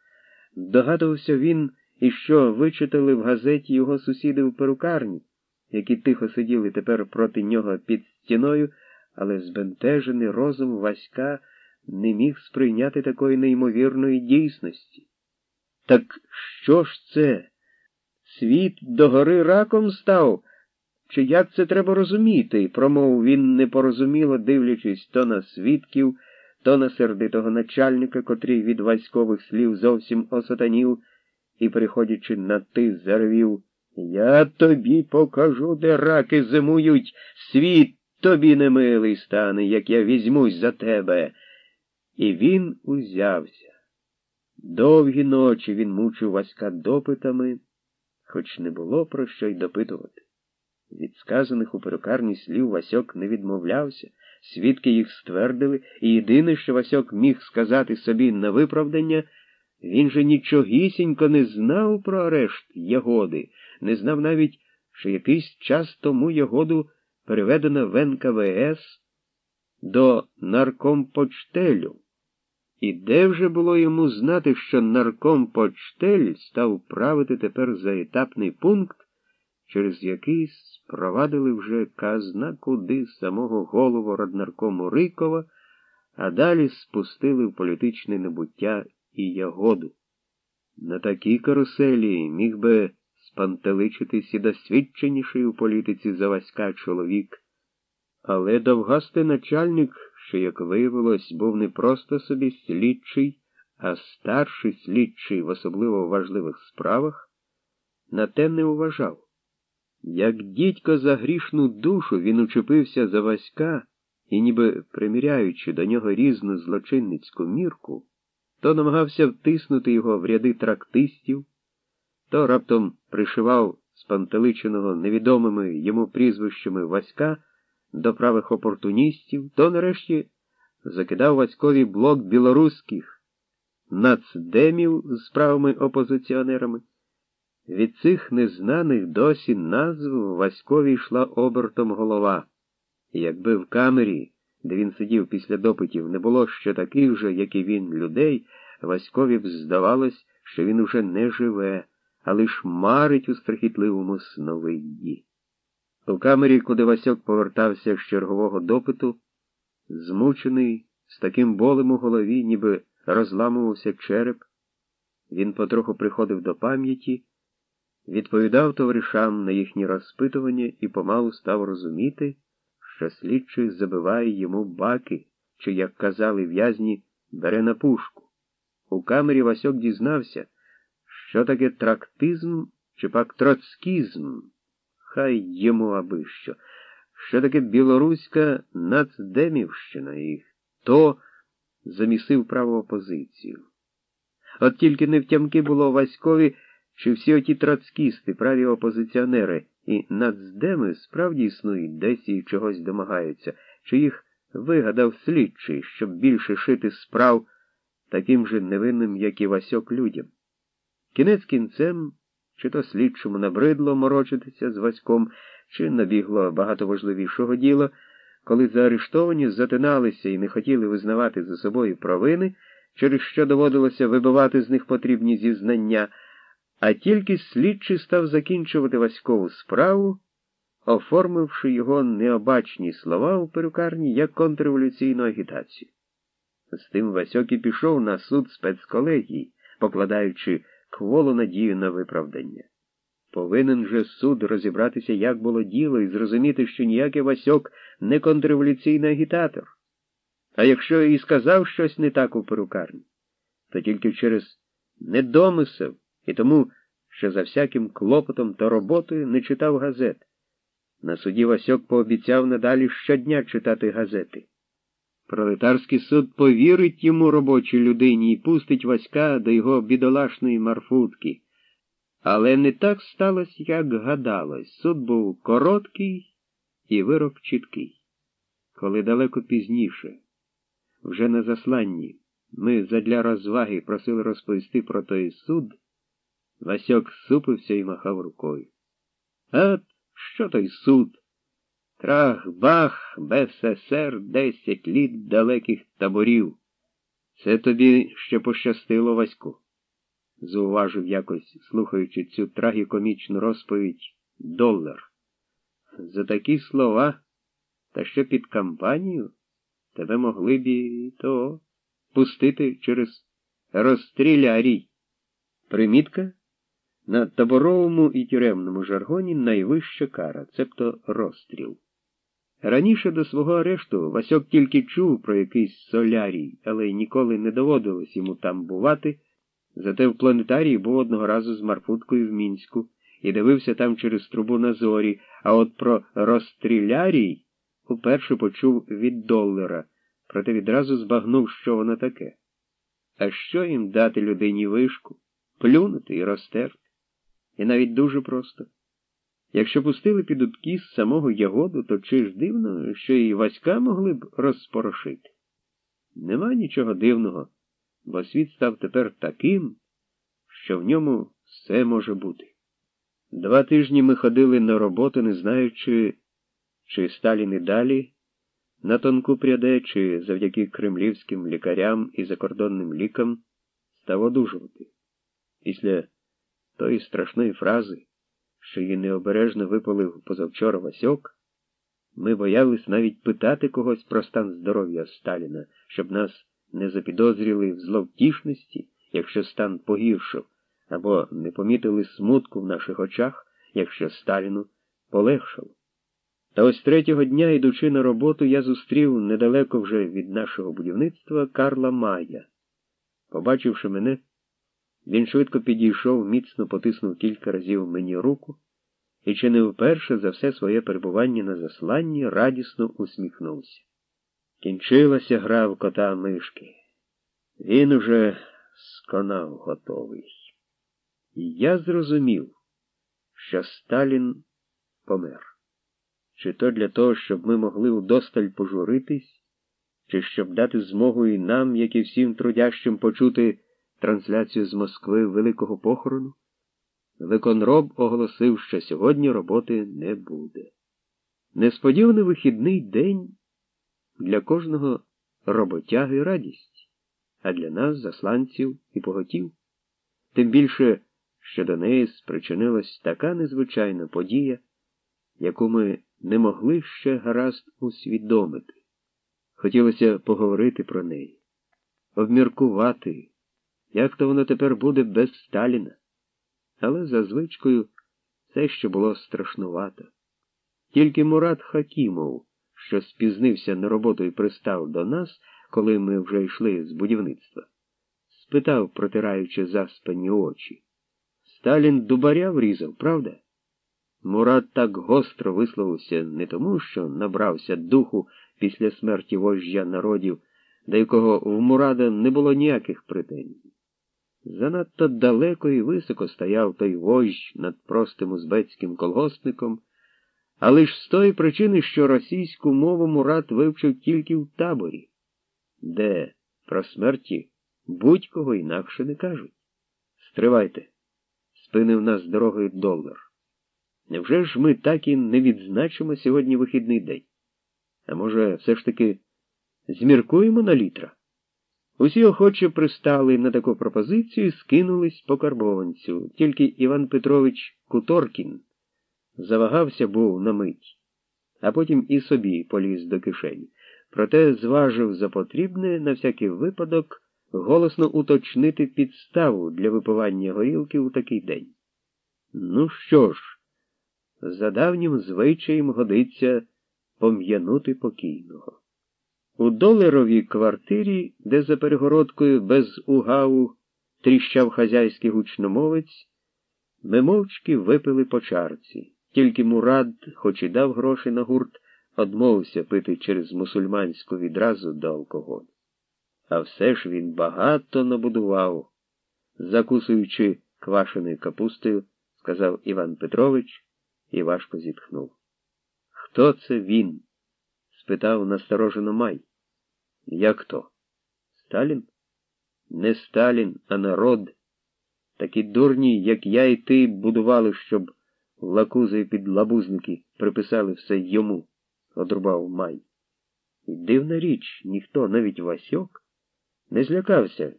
Догадувався він і що вичитали в газеті його сусіди в перукарні, які тихо сиділи тепер проти нього під стіною, але збентежений розум Васька не міг сприйняти такої неймовірної дійсності. Так що ж це? Світ догори раком став? Чи як це треба розуміти? промовив він непорозуміло, дивлячись то на свідків, то на сердитого начальника, котрий від військових слів зовсім осатанів, і, переходячи на ти, зарвів, Я тобі покажу, де раки зимують, світ тобі немилий стане, як я візьмусь за тебе. І він узявся. Довгі ночі він мучив Васька допитами, хоч не було про що й допитувати. Від сказаних у перукарні слів Васьок не відмовлявся, свідки їх ствердили, і єдине, що Васьок міг сказати собі на виправдання, він же нічогісінько не знав про арешт Ягоди, не знав навіть, що якийсь час тому Ягоду переведено в НКВС до наркомпочтелю. І де вже було йому знати, що наркомпочтель став правити тепер за етапний пункт, через який спровадили вже казна куди самого голову роднаркому Рикова, а далі спустили в політичне небуття і ягоду. На такій каруселі міг би спантеличитись і досвідченіший у політиці заваська чоловік, але довгастий начальник, що, як виявилось, був не просто собі слідчий, а старший слідчий в особливо важливих справах, на те не уважав. Як дідько за грішну душу він учепився за Васька і, ніби приміряючи до нього різну злочинницьку мірку, то намагався втиснути його в ряди трактистів, то раптом пришивав спантеличеного невідомими йому прізвищами Васька до правих опортуністів, то нарешті закидав Васькові блок білоруських нацдемів з правими опозиціонерами. Від цих незнаних досі назв Васькові йшла обертом голова, і якби в камері, де він сидів після допитів, не було ще таких же, як і він, людей, Васькові б здавалось, що він уже не живе, а лиш марить у страхітливому сновидді. У камері, куди Васьок повертався з чергового допиту, змучений, з таким болем у голові, ніби розламувався череп, він потроху приходив до пам'яті відповідав товаришам на їхні розпитування і помалу став розуміти, що слідчий забиває йому баки, чи, як казали в'язні, бере на пушку. У камері Васьок дізнався, що таке трактизм чи пак троцкізм, хай йому аби що, що таке білоруська нацдемівщина і хто замісив праву опозицію. От тільки невтямки було Васькові що всі оті троцкісти, праві опозиціонери і нацдеми справді існують десь і чогось домагаються, чи їх вигадав слідчий, щоб більше шити справ таким же невинним, як і Васьок людям. Кінець кінцем, чи то слідчому набридло морочитися з Васьком, чи набігло багато важливішого діла, коли заарештовані затиналися і не хотіли визнавати за собою провини, через що доводилося вибивати з них потрібні зізнання. А тільки слідчий став закінчувати Васькову справу, оформивши його необачні слова у перукарні як контрреволюційну агітацію. З тим Васьок і пішов на суд спецколегії, покладаючи кволу надію на виправдання. Повинен же суд розібратися, як було діло, і зрозуміти, що ніякий Васьок не контрреволюційний агітатор. А якщо і сказав щось не так у перукарні, то тільки через недомисел і тому, що за всяким клопотом та роботою не читав газет. На суді Васьок пообіцяв надалі щодня читати газети. Пролетарський суд повірить йому робочій людині і пустить Васька до його бідолашної марфутки. Але не так сталося, як гадалось. Суд був короткий і вирок чіткий. Коли далеко пізніше, вже на засланні, ми задля розваги просили розповісти про той суд. Васьок супився і махав рукою. От що той суд? Трах-бах, БССР десять літ далеких таборів. Це тобі ще пощастило, Ваську. зауважив якось, слухаючи цю трагікомічну розповідь, долар. За такі слова, та ще під кампанію, тебе могли б і то пустити через розстрілярій. Примітка на таборовому і тюремному жаргоні найвища кара, цебто розстріл. Раніше до свого арешту Васьок тільки чув про якийсь солярій, але ніколи не доводилось йому там бувати, зате в планетарії був одного разу з Марфуткою в Мінську і дивився там через трубу на зорі, а от про розстрілярій уперше почув від доллера, проте відразу збагнув, що воно таке. А що їм дати людині вишку, плюнути і розтерти? І навіть дуже просто. Якщо пустили під откіс самого ягоду, то чи ж дивно, що і Васька могли б розпорошити? Нема нічого дивного, бо світ став тепер таким, що в ньому все може бути. Два тижні ми ходили на роботу, не знаючи, чи Сталін і далі на тонку пряде, чи завдяки кремлівським лікарям і закордонним лікам став одужувати. Після тої страшної фрази, що її необережно випалив позавчора Васьок, ми боялись навіть питати когось про стан здоров'я Сталіна, щоб нас не запідозріли в зловтішності, якщо стан погіршив, або не помітили смутку в наших очах, якщо Сталіну полегшало. Та ось третього дня, йдучи на роботу, я зустрів недалеко вже від нашого будівництва Карла Майя. Побачивши мене, він швидко підійшов, міцно потиснув кілька разів мені руку і чи не вперше за все своє перебування на засланні радісно усміхнувся. Кінчилася гра в кота мишки. Він уже сконав готовий. І я зрозумів, що Сталін помер. Чи то для того, щоб ми могли удосталь пожуритись, чи щоб дати змогу і нам, як і всім трудящим, почути трансляцію з Москви великого похорону, виконроб оголосив, що сьогодні роботи не буде. Несподіваний вихідний день для кожного роботяги радість, а для нас, засланців і поготів. Тим більше, що до неї спричинилась така незвичайна подія, яку ми не могли ще гаразд усвідомити. Хотілося поговорити про неї, обміркувати. Як то воно тепер буде без Сталіна? Але за звичкою все ще було страшнувато. Тільки Мурат Хакімов, що спізнився на роботу і пристав до нас, коли ми вже йшли з будівництва, спитав, протираючи заспані очі. Сталін дубаря врізав, правда? Мурат так гостро висловився не тому, що набрався духу після смерті вождя народів, до якого в Мурада не було ніяких претензій. Занадто далеко і високо стояв той вождь над простим узбецьким колгоспником, а лиш з тої причини, що російську мову Мурат вивчив тільки в таборі, де про смерті будь-кого інакше не кажуть. Стривайте, спинив нас дорогою долар. Невже ж ми так і не відзначимо сьогодні вихідний день? А може, все ж таки зміркуємо на літра? Усі охоче пристали на таку пропозицію і скинулись по карбованцю. Тільки Іван Петрович Куторкін завагався був на мить, а потім і собі поліз до кишені. Проте зважив за потрібне на всякий випадок голосно уточнити підставу для випивання горілки у такий день. Ну що ж, за давнім звичаєм годиться пом'янути покійного. У доларовій квартирі, де за перегородкою без угаву тріщав хазяйський гучномовець, ми мовчки випили по чарці. Тільки Мурад, хоч і дав гроші на гурт, одмовився пити через мусульманську відразу до алкоголю. А все ж він багато набудував, закусуючи квашеною капустою, сказав Іван Петрович і важко зітхнув. Хто це він? спитав насторожено Май. Як то? Сталін? Не Сталін, а народ. Такі дурні, як я і ти, будували, щоб лакузи під лабузники приписали все йому, одрубав Май. І дивна річ, ніхто, навіть Васьок, не злякався,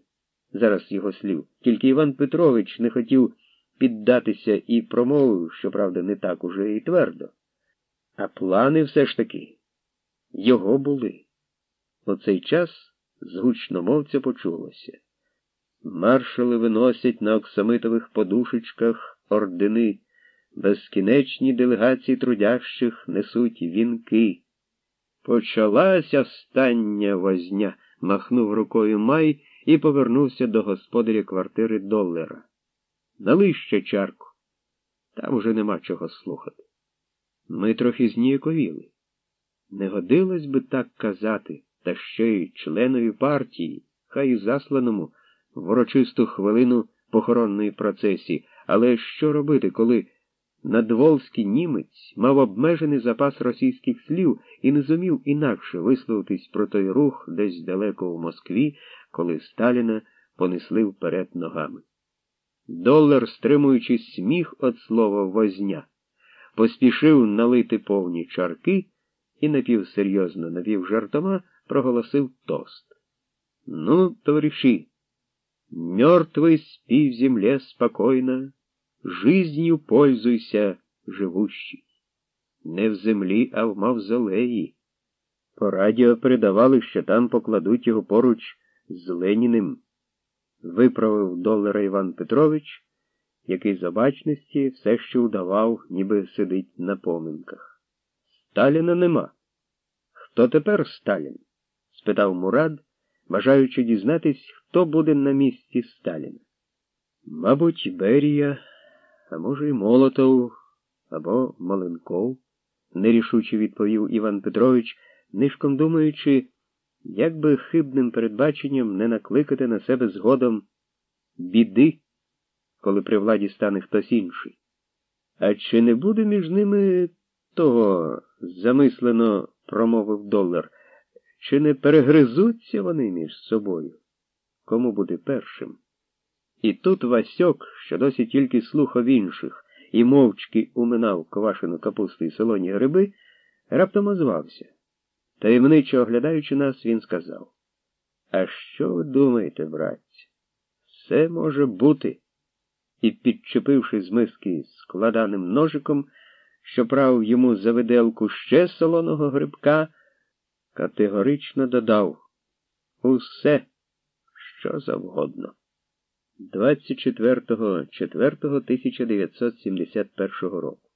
зараз його слів, тільки Іван Петрович не хотів піддатися і промовив, щоправда, не так уже і твердо. А плани все ж таки його були. У цей час з гучномовця почулося. Маршали виносять на оксамитових подушечках ордени, безкінечні делегації трудящих несуть вінки. Почалася остання возня, махнув рукою Май і повернувся до господаря квартири доллера. Налий ще чарку. Там уже нема чого слухати. Ми трохи зніяковіли. Не годилось би так казати, та ще й членові партії, хай і засланому в урочисту хвилину похоронної процесії, але що робити, коли надволський німець мав обмежений запас російських слів і не зумів інакше висловитись про той рух десь далеко в Москві, коли Сталіна понесли вперед ногами. Долар, стримуючи сміх від слова возня, поспішив налити повні чарки і напівсерйозно, напівжартома проголосив тост. Ну, товариші, мертвый спи в земле спокойно, жизнью пользуйся, живущий. Не в землі, а в мавзолеї. По радіо передавали, що там покладуть його поруч з Леніним виправив долара Іван Петрович, який з обачності все ще удавав, ніби сидить на поминках. Сталіна нема. Хто тепер Сталін? Спитав Мурад, бажаючи дізнатись, хто буде на місці Сталіна. Мабуть, Берія, а може, й Молотов або Маленков, нерішуче відповів Іван Петрович, нишком думаючи, як би хибним передбаченням не накликати на себе згодом біди, коли при владі стане хтось інший. А чи не буде між ними того, замислено промовив долар, чи не перегризуться вони між собою? Кому буде першим? І тут Васьок, що досі тільки слухав інших і мовчки уминав квашену капусту і солоні гриби, раптом озвався. Таємничо оглядаючи нас, він сказав А що ви думаєте, братці? Все може бути. І, підчепивши з миски складаним ножиком, що правив йому за виделку ще солоного грибка, категорично додав Усе, що завгодно. 24.04.1971 року.